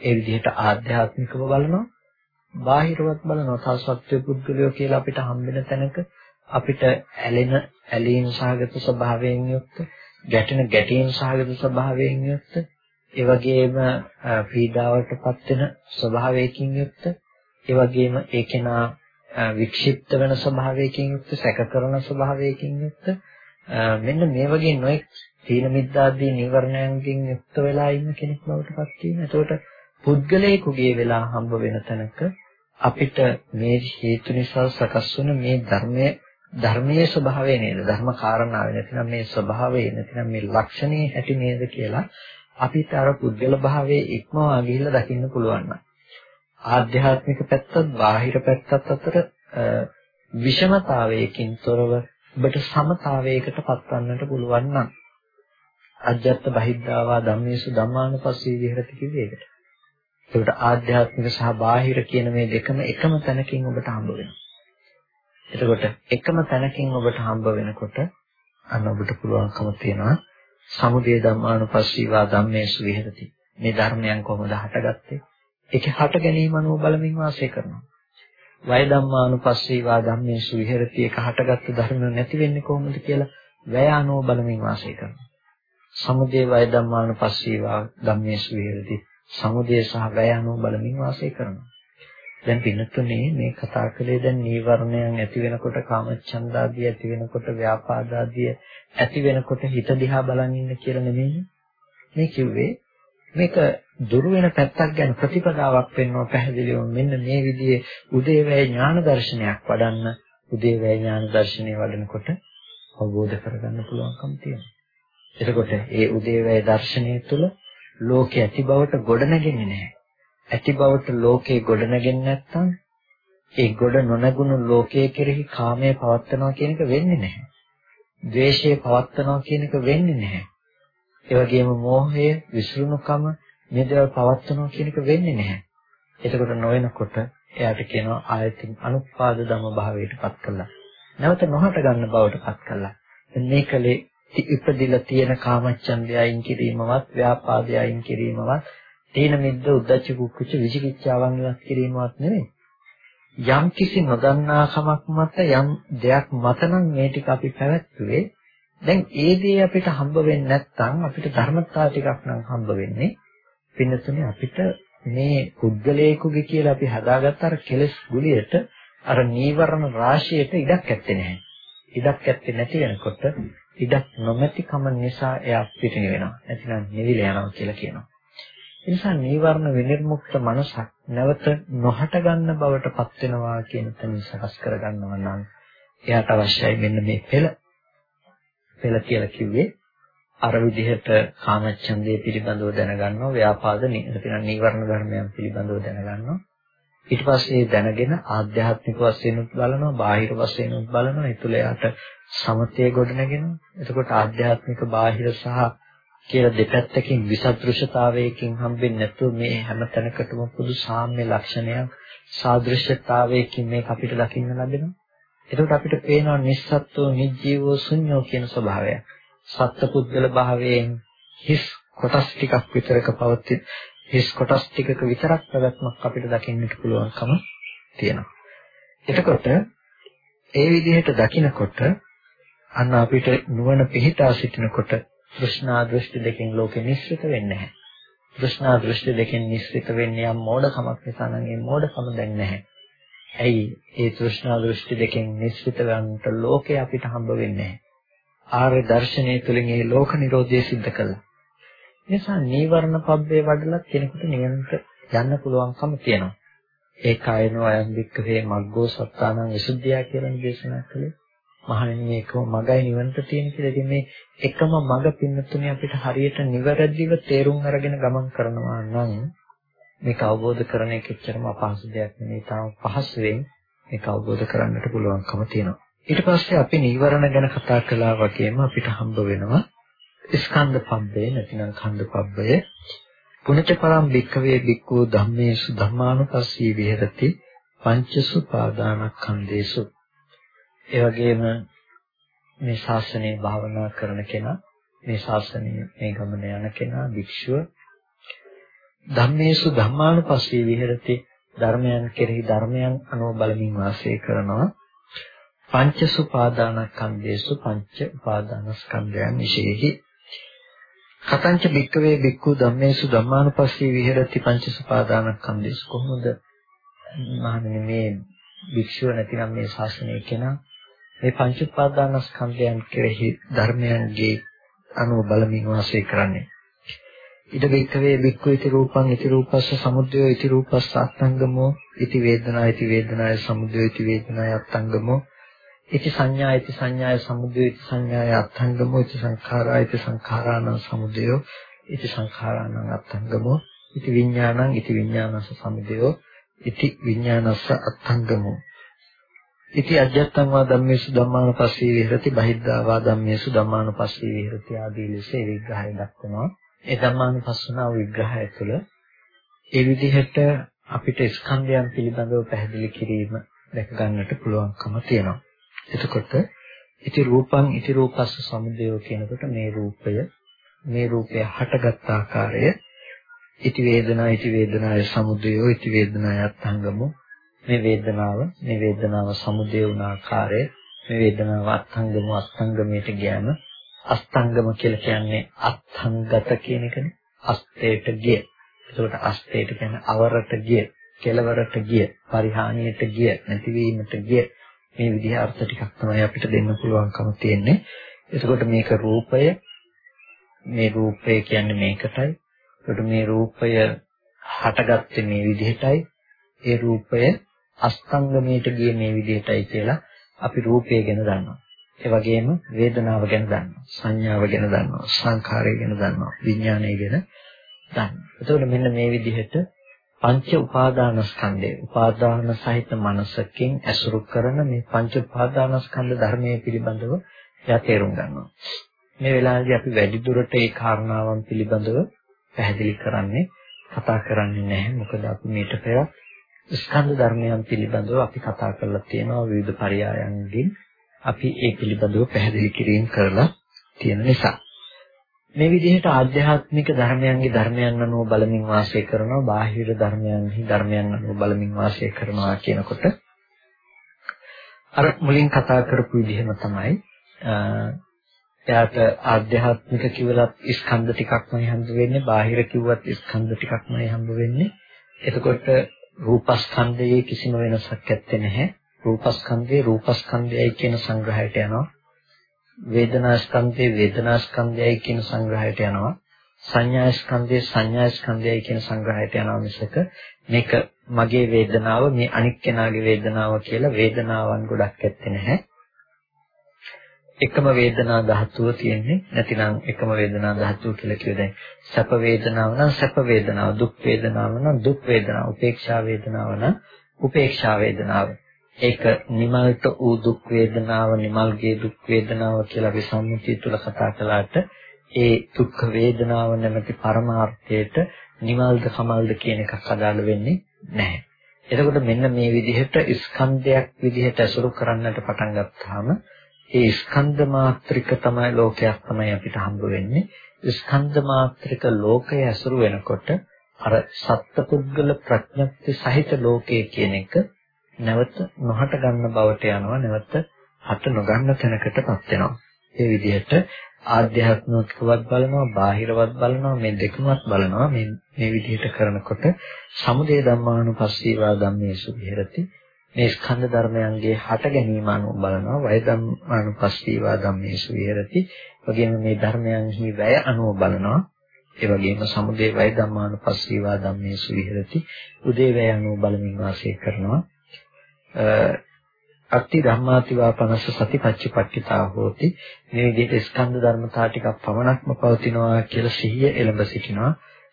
ඒ විදිහට ආධ්‍යාත්මිකව බලනවා, බාහිරවත් බලනවා. සාස්වත්ව පුද්ගලයෝ කියලා අපිට හම්බෙන තැනක අපිට ඇලෙන ඇලීම් සහගත ස්වභාවයෙන් යුක්ත, ගැටෙන ගැටීම් සහගත ස්වභාවයෙන් යුක්ත, ඒ වගේම පීඩාවටපත් වෙන ස්වභාවයකින් යුක්ත, ඒ වගේම ඒ කෙනා වික්ෂිප්ත වෙන ස්වභාවයකින් යුක්ත, සැක කරන ස්වභාවයකින් යුක්ත මෙන්න මේ වගේ නොඑක් තීන මිද්දාදී නිවර්ණයන්ගෙන් යුක්ත වෙලා ඉන්න කෙනෙක් බවට පත් වීම. එතකොට පුද්ගලයෙකුගේ වෙලා හම්බ වෙන තැනක අපිට මේ හේතු නිසා සකස් වන මේ ධර්මයේ ධර්මයේ ස්වභාවය නේද ධර්ම කාරණාව නැතිනම් මේ ස්වභාවය නැතිනම් මේ ලක්ෂණේ ඇති නේද කියලා අපිට අර පුද්ගල භාවයේ ඉක්මවා ගිහිල්ලා දකින්න පුළුවන් නම් ආධ්‍යාත්මික පැත්තත් බාහිර පැත්තත් අතර විෂමතාවයකින් තොරව ඔබට සමතාවයකට පත්වන්නට පුළුවන් නම් අජ්ජත් බහිද්ධාවා ධම්මේසු ධම්මානුපස්සී විහෙරති කිව්වේ ඒකට. ඒකට ආධ්‍යාත්මික සහ බාහිර කියන මේ දෙකම එකම තැනකින් ඔබට හම්බ වෙනවා. එතකොට එකම තැනකින් ඔබට හම්බ වෙනකොට අන්න ඔබට පුළුවන්කම තියෙනවා සමුදය ධම්මානුපස්සීවා ධම්මේසු විහෙරති. මේ ධර්මයන් කොහොමද හටගත්තේ? ඒකේ හට ගැනීම අනුව බලමින් වාසය කරනවා. වය ධම්මානුපස්සීවා ධම්මේසු විහෙරති එක හටගත්තු ධර්ම නැති වෙන්නේ කොහොමද කියලා වැය අනුව බලමින් වාසය කරනවා. සමුදය වය ධම්මානුපස්සීවා ධම්මේසු විහෙරති සමුදය සහ වැය අනුව බලමින් වාසය කරනවා. දැන් පින්නතුනේ මේ කතා කළේ දැන් නීවරණයන් ඇති වෙනකොට කාමච්ඡන්දාදී ඇති වෙනකොට ව්‍යාපාදාදී ඇති වෙනකොට හිත දිහා බලන් ඉන්න කියලා නෙමෙයි මේ කිව්වේ මේක දුරු වෙන පැත්තක් ගැන ප්‍රතිපදාවක් වෙන්නවා පැහැදිලිවම මෙන්න මේ විදිහේ උදේවැය ඥාන දර්ශනයක් වඩන්න උදේවැය ඥාන දර්ශනය වඩනකොට අවබෝධ කරගන්න පුළුවන්කම තියෙනවා. එතකොට ඒ උදේවැය දර්ශනය තුළ ලෝකේ ඇති බවට ගොඩනගෙන්නේ නැහැ. ඇති බවට ලෝකේ ගොඩනගෙන්නේ නැත්නම් ඒ ගොඩ නොනගුණු ලෝකයේ කෙරෙහි කාමය පවත්නවා කියන එක වෙන්නේ නැහැ. ද්වේෂය පවත්නවා කියන එක වෙන්නේ නැහැ. ඒ වගේම මෝහය, විසිරුණුකම මේ දේවල් පවත්නවා කියන එක වෙන්නේ නැහැ. එතකොට නොවෙනකොට එයාට කියනවා ආයතින් අනුපාද ධම භාවයට පත් කළා. නැවත නොහට ගන්න බවට පත් කළා. මේකලේ ඉපදිලා තියෙන කාමච්ඡන්දය අයින් කිරීමවත්, ව්‍යාපාදය අයින් කිරීමවත්, තීන මිද්ද උද්දච්ච කුක්කුච්ච විචිකිච්ඡාවන් ඉවත් කිරීමවත් නෙවෙයි. යම් කිසි නොදන්නා කමක් මත යම් දෙයක් මත නම් මේ ටික අපි පැවැත්වුවේ දැන් ඒ දේ අපිට හම්බ වෙන්නේ නැත්නම් අපිට ධර්මතාව ටිකක් නම් හම්බ වෙන්නේ පින්නතුනේ අපිට මේ පුද්ගලයෙකුගේ කියලා අපි හදාගත්ත අර කෙලස් ගුලියට අර නීවරණ රාශියට ඉඩක් ඇත්තේ නැහැ. ඉඩක් ඇත්තේ නැති වෙනකොට ඉඩක් නොමැතිකම නිසා එයා පිටිනි වෙනවා. නැතිනම් නිවිල යනවා කියලා කියනවා. ඒ නිසා නීවරණ විනිර්මුක්ත මනසක් නැවත නොහට ගන්න බවට පත් වෙනවා කියන තැන සකස් කර ගන්නවා නම් එයාට අවශ්‍යයි මෙන්න මේ පෙළ. පෙළ කියලා කිව්වේ අර විදිහට කාමච්ඡන්දය පිළිබඳව දැනගන්නවා ව්‍යාපාද නැතිනම් නීවරණ ධර්මයන් පිළිබඳව දැනගන්නවා. ඊට පස්සේ දැනගෙන ආධ්‍යාත්මික වශයෙන් උත් බලනවා බාහිර වශයෙන් උත් බලනවා. ඒ තුළ යාට සමතය ගොඩනගෙනවා. එතකොට ආධ්‍යාත්මික බාහිර සහ කියලා දෙපැත්තකින් විසදෘශතාවයකින් හම්බෙන්නේ නැතුව මේ හැම තැනකටම පොදු සාම්‍ය ලක්ෂණයක් සාදෘශ්‍යතාවයකින් මේක අපිට දකින්න ලැබෙනවා. එතකොට අපිට පේනවා නිස්සත්ත්ව නිජීවෝ ශුන්‍යෝ කියන ස්වභාවය සත්පුද්ගල භාවයෙන් හිස් කොටස් ටිකක් විතරක පවතින හිස් කොටස් ටිකක විතරක් ප්‍රගත්මක් අපිට දකින්නට පුළුවන්කම තියෙනවා. එතකොට ඒ විදිහට දකිනකොට අන්න අපිට නුවණ පිහිටා සිටිනකොට තෘෂ්ණා දෘෂ්ටි දෙකෙන් ලෝකෙ නිස්සෘත වෙන්නේ නැහැ. තෘෂ්ණා දෘෂ්ටි දෙකෙන් නිස්සෘත වෙන්නේ යම් මෝඩකමක් නිසා නම් ඒ මෝඩකම දැන් නැහැ. ඇයි ඒ තෘෂ්ණා දෘෂ්ටි දෙකෙන් නිස්සෘත වන්නට ලෝකේ අපිට හම්බ වෙන්නේ නැහැ. ආර්ය දර්ශනය තුළින් ඒ ලෝක නිරෝධය සිද්ධ කළා. නිසා නීවරණ පබ්බේ වඩලා කෙනෙකුට නිවනට යන්න පුළුවන්කම තියෙනවා. ඒ කායනෝ අයම් වික්කවේ මග්ගෝ සත්තානං විසුද්ධිය කියලා දේශනා කළේ. මහණෙනි මේකම මගයි නිවනට තියෙන කියලා. ඉතින් මේ එකම මග පින්නතුනේ අපිට හරියට නිවැරදිව තේරුම් අරගෙන ගමන් කරනවා නම් මේක අවබෝධ කරන එක එච්චරම අපහසු දෙයක් නෙමෙයි. තාම පහසුවෙන් මේක අවබෝධ කරගන්නට පුළුවන්කම තියෙනවා. ඊට පස්සේ අපි නීවරණ ගැන කතා කළා වගේම අපිට හම්බ වෙනවා ස්කන්ධ පබ්බේ නැතිනම් ඛණ්ඩ පබ්බය. පුනච පරම් භික්ඛවේ භික්ඛු ධම්මේසු ධම්මානුපස්සී විහෙරති පංචසු පාදානස්කන්ධේසු. ඒ වගේම මේ ශාසනය භාවනා කරන කෙනා මේ ශාසනය මේ ගමන යන කෙනා භික්ෂුව. ධම්මේසු ධම්මානුපස්සී විහෙරති ධර්මයන් කෙරෙහි ධර්මයන් අනුව බලමින් වාසය කරනවා. පංච සුපාදානස්කන්ධේසු පංච උපාදානස්කන්ධයන් විශේෂයි කතංච භික්කවේ භික්ඛු ධම්මේසු ධම්මානුපස්සී විහෙරති පංච සුපාදානස්කන්ධේසු කොහොමද? මහණෙනි මේ භික්ෂුව නැතිනම් මේ ශාසනය කෙනා මේ පංච උපාදානස්කන්ධයන් කෙරෙහි ධර්මයන්ගේ අනුව බලමින් වාසය කරන්නේ? ඉද වික්කවේ වික්ඛු ඉති රූපං ඉති රූපස්ස සමුදයෝ ඉති රූපස්ස අත්ංගමෝ. ඉති වේදනා ඉති වේදනාය සමුදයෝ ඉති වේදනාය අත්ංගමෝ. ඉති සංඥා ඉති සංඥාය සමුදය ඉති සංඥාය අත්ංගමෝ ඉති සංඛාරා ඉති සංඛාරාණං සමුදයෝ ඉති සංඛාරාණං අත්ංගමෝ ඉති විඥානං ඉති විඥානස්ස සමුදයෝ ඉති විඥානස්ස අත්ංගමෝ ඉති අජත්තං වා ධම්මේසු ධම්මානුපස්සී විහෙරති බහිද්ධා වා ධම්මේසු ධම්මානුපස්සී විහෙරති ආදී ලෙස ඒ විග්‍රහය දක්වනවා. ඒ ධම්මානුපස්සනාව විග්‍රහය තුළ ඒ විදිහට අපිට ස්කන්ධයන් පිළිබඳව පැහැදිලි කිරීම දැක ගන්නට පුළුවන්කම තියෙනවා. එතකොට ඉති රූපං ඉති රූපස්ස සමුදයෝ කියනකොට මේ රූපය මේ රූපය හටගත් ආකාරය ඉති වේදනා ඉති වේදනාය සමුදයෝ ඉති වේදනාය අත්ංගමෝ මේ වේදනාව මේ වේදනාව සමුදය වුණ ආකාරය මේ වේදනාව අත්ංගම අත්ංගමයට ගියාම අස්තංගම කියලා කියන්නේ අත්ංගත කියන එකනේ අස්තේට ගිය. ඒකට අස්තේට කියන්නේ අවරට ගිය, කෙලවරට ගිය, පරිහානියට ගිය, නැතිවීමට ගිය. මේ විදිහ අර්ථ ටිකක් තමයි අපිට දෙන්න පුළුවන්කම තියෙන්නේ. එතකොට මේක රූපය මේ රූපය කියන්නේ මේකටයි. එතකොට මේ රූපය හටගත්තේ මේ විදිහටයි. ඒ රූපය අස්තංගමයට ගියේ මේ විදිහටයි කියලා අපි රූපය ගැන දන්නවා. ඒ වගේම වේදනාව ගැන දන්නවා. සංඥාව ගැන දන්නවා. සංඛාරය ගැන දන්නවා. විඥානය ගැන දන්නවා. එතකොට මෙන්න මේ විදිහට පංච උපාදානස්කන්ධය උපාදාන සහිත මනසකින් ඇසුරු කරන මේ පංච උපාදානස්කන්ධ ධර්මයේ පිළිබඳව එයා තේරුම් ගන්නවා. මේ වෙලාවේදී අපි වැඩි දුරට ඒ කාරණාවන් පිළිබඳව පැහැදිලි කරන්නේ කතා කරන්නේ නැහැ. මොකද අපි මේට පෙර ස්කන්ධ ධර්මයන් පිළිබඳව අපි කතා කරලා තියෙනවා විවිධ පරයයන්ගෙන් අපි ඒ පිළිබඳව පැහැදිලි කිරීම කරලා තියෙන නිසා. මේ විදිහට ආධ්‍යාත්මික ධර්මයන්ගේ ධර්මයන් අනුව බලමින් වාසය කරනවා බාහිර ධර්මයන්හි ධර්මයන් අනුව බලමින් වාසය කරනවා කියනකොට අර මුලින් කතා කරපු විදිහම තමයි එයාට ආධ්‍යාත්මික කිව්වලත් ස්කන්ධ ටිකක්මයි හම්බ වෙන්නේ බාහිර කිව්වත් ස්කන්ධ ටිකක්මයි හම්බ වෙන්නේ. එතකොට රූපස්කන්ධයේ කිසිම වෙනසක් ඇත්තේ නැහැ. රූපස්කන්ධයේ රූපස්කන්ධයයි කියන සංග්‍රහයට යනවා. වේදනා ස්කන්ධේ වේදනා ස්කන්ධයයි කියන සංග්‍රහයට යනවා. සංඥා ස්කන්ධේ සංඥා ස්කන්ධයයි කියන සංග්‍රහයට යනවා මිසක මේක මගේ වේදනාව මේ අනික් කෙනාගේ වේදනාව කියලා වේදනාවන් ගොඩක් ඇත්තේ නැහැ. එකම වේදනා ධාතුව තියෙන්නේ නැතිනම් එකම වේදනා ධාතුව කියලා කිව්ව දැන් සැප වේදනාව නම් සැප වේදනාව දුක් වේදනාව නම් දුක් වේදනාව උපේක්ෂා වේදනාව නම් උපේක්ෂා වේදනාව. ඒක නිමල්ට ඌ දුක් වේදනාව නිමල්ගේ දුක් වේදනාව කියලා අපි සම්මුතිය තුල කතා කළාට ඒ දුක් වේදනාව නැමැති පරමාර්ථයට නිමල්ද කමල්ද කියන එකක් අදාළ වෙන්නේ නැහැ. එතකොට මෙන්න මේ විදිහට ස්කන්ධයක් විදිහට අසුරු කරන්නට පටන් ගත්තාම ඒ ස්කන්ධ මාත්‍රික තමයි ලෝකයක් තමයි අපිට හම්බ වෙන්නේ. ස්කන්ධ මාත්‍රික ලෝකය අසුරු වෙනකොට අර සත්පුද්ගල ප්‍රඥප්ති සහිත ලෝකය කියන එක නැවත නොහට ගන්න බවට යනවා නැවත හට නොගන්න තැනකටපත් වෙනවා. ඒ විදිහට ආධ්‍යාත්මිකවත් බලනවා, බාහිරවත් බලනවා, මේ දෙකමත් බලනවා. මේ මේ විදිහට කරනකොට සමුදය ධම්මානුපස්සීවා ධම්මේසු විහෙරති. මේ ස්කන්ධ ධර්මයන්ගේ හට ගැනීම අනුව බලනවා, වය ධම්මානුපස්සීවා ධම්මේසු විහෙරති. වගේම මේ ධර්මයන්හි වැය අනුව බලනවා. ඒ වගේම සමුදේ වය ධම්මානුපස්සීවා ධම්මේසු විහෙරති. උදේ වැය අනුව බලමින් වාසය කරනවා. අත්ති ධම්මාතිවා පනස සතිපච්චපට්ඨිතා හෝති. මේ විදිහට ස්කන්ධ ධර්මතා ටිකක් පමණක්ම පවතිනවා කියලා සිහිය එළඹ සිටිනවා.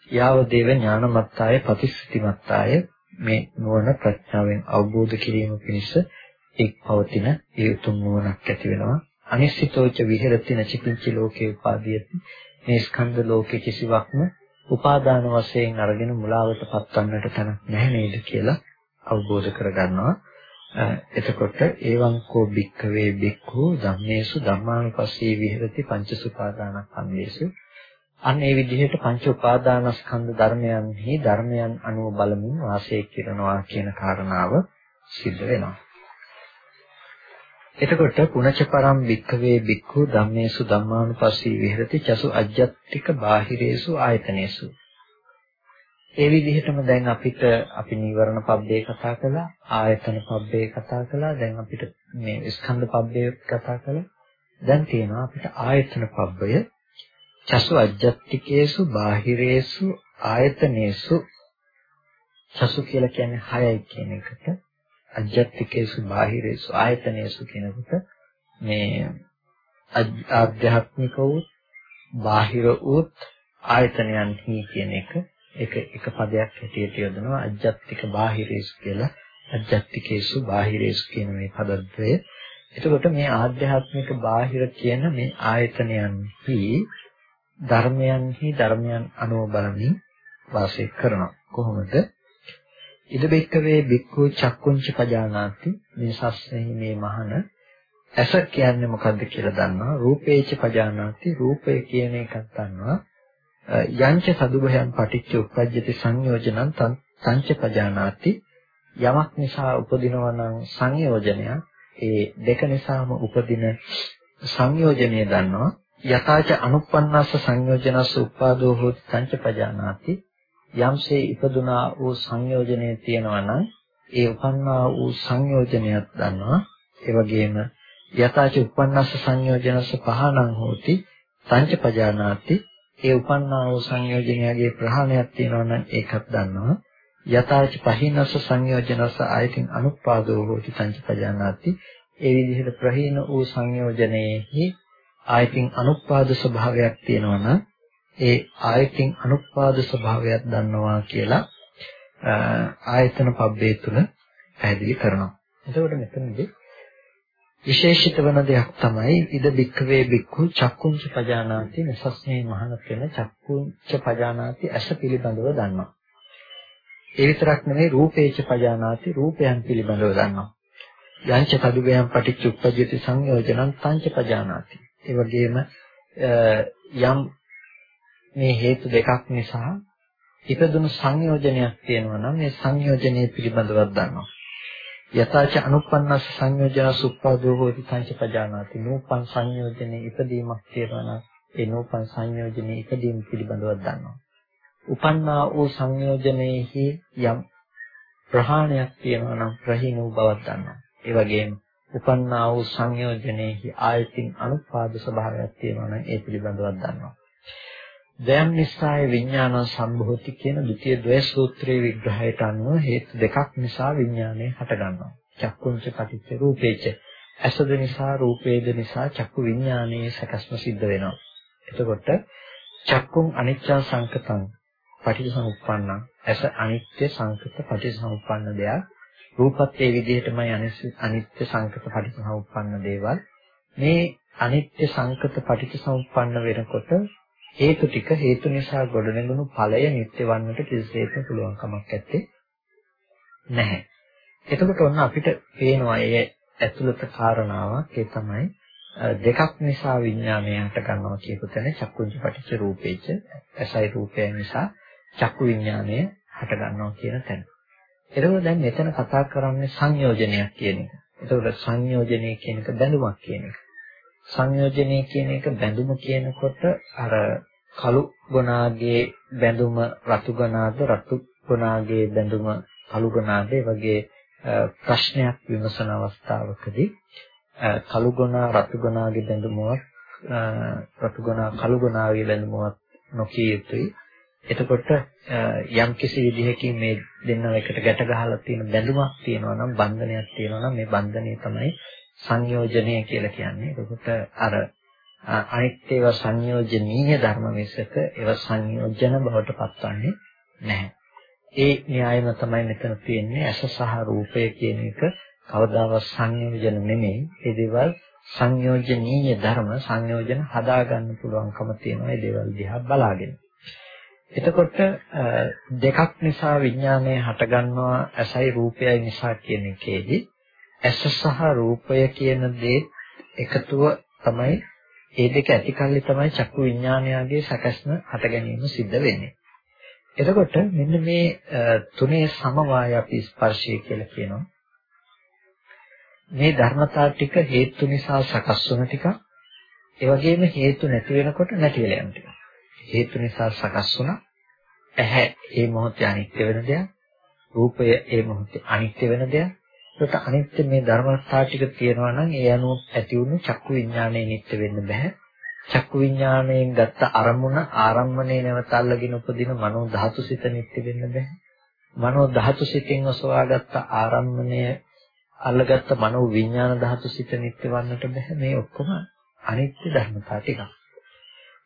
යාව දේව ඥානමත්තාය පතිස්සිතිමත්තාය මේ නුවණ ප්‍රඥාවෙන් අවබෝධ කිරීම පිණිස එක් පවතින ඒ උතුම් නුවණක් ඇති වෙනවා. අනිශ්චිතෝච විහෙරති නචිකින්චි ලෝකේ උපාදීයති. මේ ස්කන්ධ ලෝකේ කිසිවක්ම උපාදාන වශයෙන් අරගෙන මුලාවට පත්වන්නට තැනක් නැහැ නේද කියලා අවබෝධ කරගන්නවා. එතකොට ඒවං කෝ භික්ඛවේ භික්ඛු ධම්මේසු ධම්මානුපස්සී විහෙරති පංචසුපාදානස්කන්ධේසු අන්න ඒ විදිහට පංච උපාදානස්කන්ධ ධර්මයන්හි ධර්මයන් අනුව බලමින් වාසය කරනවා කියන කාරණාව සිද්ධ වෙනවා. එතකොට පුනච පරම් භික්ඛවේ භික්ඛු ධම්මේසු ධම්මානුපස්සී විහෙරති චසු අජ්ජත්තික බාහිරේසු ආයතනේසු ඒ විදිහටම දැන් අපිට අපි නීවරණ පබ්බේ කතා කළා ආයතන පබ්බේ කතා කළා දැන් අපිට මේ ස්කන්ධ පබ්බේ කතා කළා. දැන් තියෙනවා අපිට ආයතන පබ්බය චසු අජ්ජත්තිකේසු බාහිරේසු ආයතනේසු. චසු කියලා කියන්නේ හයයි කියන එකට. අජ්ජත්තිකේසු බාහිරේසු ආයතනේසු කියනකොට මේ ආධ්‍යාත්මික වූ බාහිර වූ ආයතනයන්හි කියන එක ඒක එක පදයක් හැටියට යොදනවා අජ්ජත්තික බාහිරේසු කියලා අජ්ජත්තිකේසු බාහිරේසු කියන මේ පදද්වය. එතකොට මේ ආධ්‍යාත්මික බාහිර කියන මේ ආයතනයන්හි ධර්මයන්හි ධර්මයන් අනුව බලමින් වාසය කරනවා. කොහොමද? ඉද බෙක්කවේ බික්ඛු චක්කුංච පජානාති මේ සස්නෙහි මේ මහන ඇස කියන්නේ මොකද්ද කියලා දන්නවා රූපේච පජානාති රූපය කියන එකක් දන්නවා යංච සදුභයන් පටිච්ච උප්පජ්ජති සංයෝජනං තංච පජානාති. යමක් නිසා උපදිනවා නම් සංයෝජනය. ඒ දෙක නිසාම උපදින සංයෝජනය දන්නවා. යථාච අනුප්පන්නස්ස සංයෝජනස්ස උපාදෝ හෝති තංච පජානාති. යම්සේ ඉපදුනා වූ සංයෝජනය තියෙනවා නම් ඒ උපන්නා වූ සංයෝජනයත් දන්නවා. ඒ වගේම යථාච උපන්නස්ස සංයෝජනස්ස පහනං හෝති තංච පජානාති. ඒ උපන්නා වූ සංයෝජනයගේ ප්‍රහාණයක් තියෙනවා නම් ඒකත් දන්නවා. යථාච පහිනස සංයෝජනස ආයතින් අනුපාදෝ හෝති සංචපජානාති. ඒ විදිහට ප්‍රහීන වූ සංයෝජනයේහි ආයතින් අනුපාද ස්වභාවයක් තියෙනවා නම් ඒ ආයතින් අනුපාද ස්වභාවයක් දන්නවා කියලා ආයතන පබ්බේ තුල පැහැදිලි කරනවා. එතකොට මෙතනදී විශේෂිත වන දෙයක් තමයි ඉද බික්කවේ බික්ඛු චක්කුංච පජානාති නසස්නේ මහාන කියන චක්කුංච පජානාති ඇස පිළිබඳව දන්නවා. ඒ විතරක් නෙමෙයි රූපේච පජානාති රූපයන් පිළිබඳව දන්නවා. යංච කදුබයන් පටිච්ච උප්පජ්ජති සංයෝජනං තංච පජානාති. ඒ වගේම යම් මේ හේතු දෙකක් නිසා ඉපදුණු සංයෝජනයක් තියෙනවා නම් මේ සංයෝජනයේ පිළිබඳව දන්නවා. යථාච අනුප්පන්නස් සංයෝජන සුප්පාදෝ හෝති සංච පජානාති නූපන් සංයෝජනේ ඉදීමක් තියෙනවා නම් ඒ නූපන් සංයෝජනේ ඉදීම පිළිබඳව දන්නවා. උපන්නා වූ සංයෝජනයේහි යම් ප්‍රහාණයක් තියෙනවා නම් ප්‍රහීන වූ බවක් දන්නවා. ඒ වගේම උපන්නා වූ සංයෝජනයේහි ආයතින් අනුපාද ස්වභාවයක් තියෙනවා නම් ඒ පිළිබඳව දන්නවා. දයම් නිසාය විඥාන සම්භූති කියන ဒုတိ ය ද්වේෂ සූත්‍රයේ විග්‍රහයට අනුව හේතු දෙකක් නිසා විඥානය හටගන්නවා. චක්කුංච පටිච්ච රූපේච. ඇසද නිසා රූපේද නිසා චක්කු විඥානයේ සකස්ම සිද්ධ වෙනවා. එතකොට චක්කුං අනිච්ච සංකතං පටිච්චසමුප්පන්නං. ඇස අනිත්‍ය සංකත පටිච්චසමුප්පන්න දෙයක්. රූපත් ඒ විදිහටමයි අනිත්‍ය සංකත පටිච්චසමුප්පන්න දේවල්. මේ අනිත්‍ය සංකත පටිච්චසමුප්පන්න වෙනකොට හේතු ටික හේතු නිසා ගොඩනැගුණු ඵලය නිත්‍ය වන්නට කිසිසේත්ම පුළුවන් කමක් නැත්තේ නැහැ. එතකොට ඔන්න අපිට පේනවා ඒ ඇතුළත කාරණාවක් ඒ තමයි දෙකක් නිසා විඥානය හට ගන්නවා කියපු තැන චක්කුංච පටිච්ච රූපේච ඇසයි රූපය නිසා චක්කු විඥානය හට ගන්නවා කියන තැන. එතකොට දැන් මෙතන කතා කරන්නේ සංයෝජනයක් කියන එක. එතකොට සංයෝජනය කියන එක බැඳුමක් කියන එක. සංයෝජනය කියන එක බැඳුම කියනකොට අර කළු ගුණාගේ බැඳුම රතු ගුණාද රතු ගුණාගේ බැඳුම කළු ගුණාද වගේ ප්‍රශ්නයක් විමසන අවස්ථාවකදී කළු ගුණා රතු ගුණාගේ බැඳුමවත් රතු ගුණා කළු ගුණාගේ බැඳුමවත් නොකිය යුතුයි. එතකොට යම් කිසි විදිහකින් මේ දෙන්නව එකට ගැට ගහලා තියෙන බැඳුමක් තියෙනවා නම් බන්ධනයක් තියෙනවා නම් මේ බන්ධනය තමයි සංයෝජනය කියලා කියන්නේ. එතකොට අර අනිත් ඒවා සංයෝජනීය ධර්ම මිසක ඒවා සංයෝජන බවට පත්වන්නේ නැහැ. ඒ න්‍යායම තමයි මෙතන තියෙන්නේ ඇස සහ රූපය කියන එක කවදාවත් සංයෝජන නෙමෙයි. ඒ දේවල් සංයෝජනීය ධර්ම සංයෝජන හදාගන්න පුළුවන්කම තියෙනවා ඒ දේවල් දිහා බලාගෙන. එතකොට දෙකක් නිසා විඥානය හටගන්නවා ඇසයි රූපයයි නිසා කියන එකේදී ඇස සහ රූපය කියන දේ එකතුව තමයි ඒ දෙක ඇතිකල්ලි තමයි චක්කු විඥානයගේ සැකස්ම හට ගැනීම සිද්ධ වෙන්නේ. එතකොට මෙන්න මේ තුනේ සමவாய අපි ස්පර්ශය කියලා කියනවා. මේ ධර්මතා ටික හේතු නිසා සකස් වුණ ටික ඒ වගේම හේතු නැති වෙනකොට නැති වෙලා යන ටික. හේතු නිසා සකස් වුණා ඇහැ ඒ මොහොතේ අනිත්‍ය වෙන දෙයක් රූපය ඒ මොහොතේ අනිත්‍ය වෙන දෙයක් ඒකට අනිත්‍ය මේ ධර්මස්ථා ටික තියෙනවා නම් ඒ අනුව ඇති වුණු චක්කු විඥානයේ නිත්‍ය වෙන්න බෑ. චක්කු විඥාණයෙන් ගත්ත අරමුණ ආරම්මණය නැවත අල්ලගෙන උපදින මනෝ ධාතු සිත නිත්‍ය වෙන්න බෑ. මනෝ ධාතු සිතෙන් ඔසවාගත්ත ආරම්මණය අල්ලගත්ත මනෝ විඥාන ධාතු සිත නිත්‍ය වන්නට බෑ. මේ ඔක්කොම අනිත්‍ය ධර්මතා ටිකක්.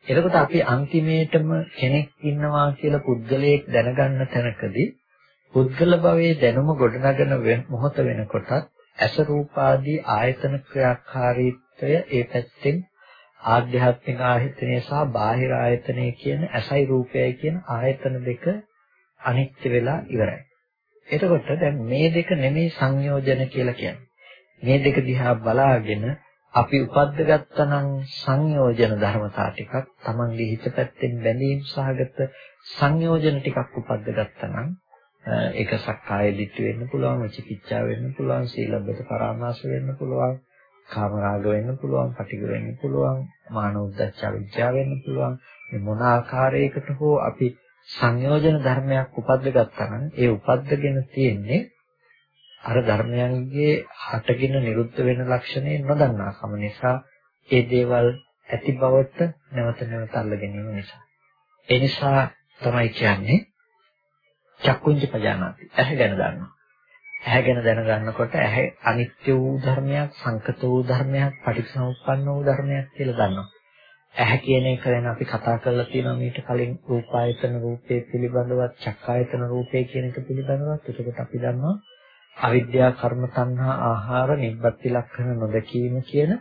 එතකොට අපි අන්තිමේටම කෙනෙක් ඉන්නවා කියලා පුද්ගලයෙක් දැනගන්න තැනකදී පුද්ගල භවයේ දැනුම ගොඩනගන මොහොත වෙනකොටත් ඇස රූපාදී ආයතන ක්‍රියාකාරීත්වය ඒ පැත්තෙන් ආධ්‍යාත්මික ආයතනය සහ බාහිර ආයතනය කියන ඇසයි රූපයයි කියන ආයතන දෙක අනිත්‍ය වෙලා ඉවරයි. එතකොට දැන් මේ දෙක නෙමෙයි සංයෝජන කියලා කියන්නේ. මේ දෙක දිහා බලාගෙන අපි උපද්දගත්තනම් සංයෝජන ධර්මතා ටිකක් Tamange හිත පැත්තෙන් බැඳීම් සහගත සංයෝජන ටිකක් උපද්දගත්තනම් ඒක සක්කාය දිට්ඨි වෙන්න පුළුවන්, විචිකිච්ඡා වෙන්න පුළුවන්, සීලබ්බත පරාමාස වෙන්න පුළුවන්, කාමරාග වෙන්න පුළුවන්, පටිඝ වෙන්න පුළුවන්, මාන උද්දච්ච විචා වෙන්න පුළුවන්. මේ මොන ආකාරයකට හෝ අපි සංයෝජන ධර්මයක් උපද්ද ගත්තා නම් ඒ උපද්දගෙන තියෙන්නේ අර ධර්මයන්ගේ හටගෙන නිරුද්ධ වෙන ලක්ෂණය නොදන්නාකම නිසා ඒ දේවල් ඇති බවට නැවත නැවත අල්ල ගැනීම නිසා. ඒ නිසා තමයි කියන්නේ චක්කුංජ පජානාති. ඇහැ ගැන දන්නවා. ඇහැ ගැන දැනගන්නකොට ඇහැ අනිත්‍ය වූ ධර්මයක්, සංකත වූ ධර්මයක්, පටිච්චසමුප්පන්න වූ ධර්මයක් කියලා දන්නවා. ඇහැ කියන එක ගැන අපි කතා කරලා තියෙනවා මීට කලින් රූපායතන රූපේ පිළිබඳවත්, චක්කායතන රූපේ කියන එක පිළිබඳවත්. එතකොට අපි දන්නවා අවිද්‍යා කර්ම තණ්හා ආහාර නිබ්බති ලක්ෂණ නොදකීම කියන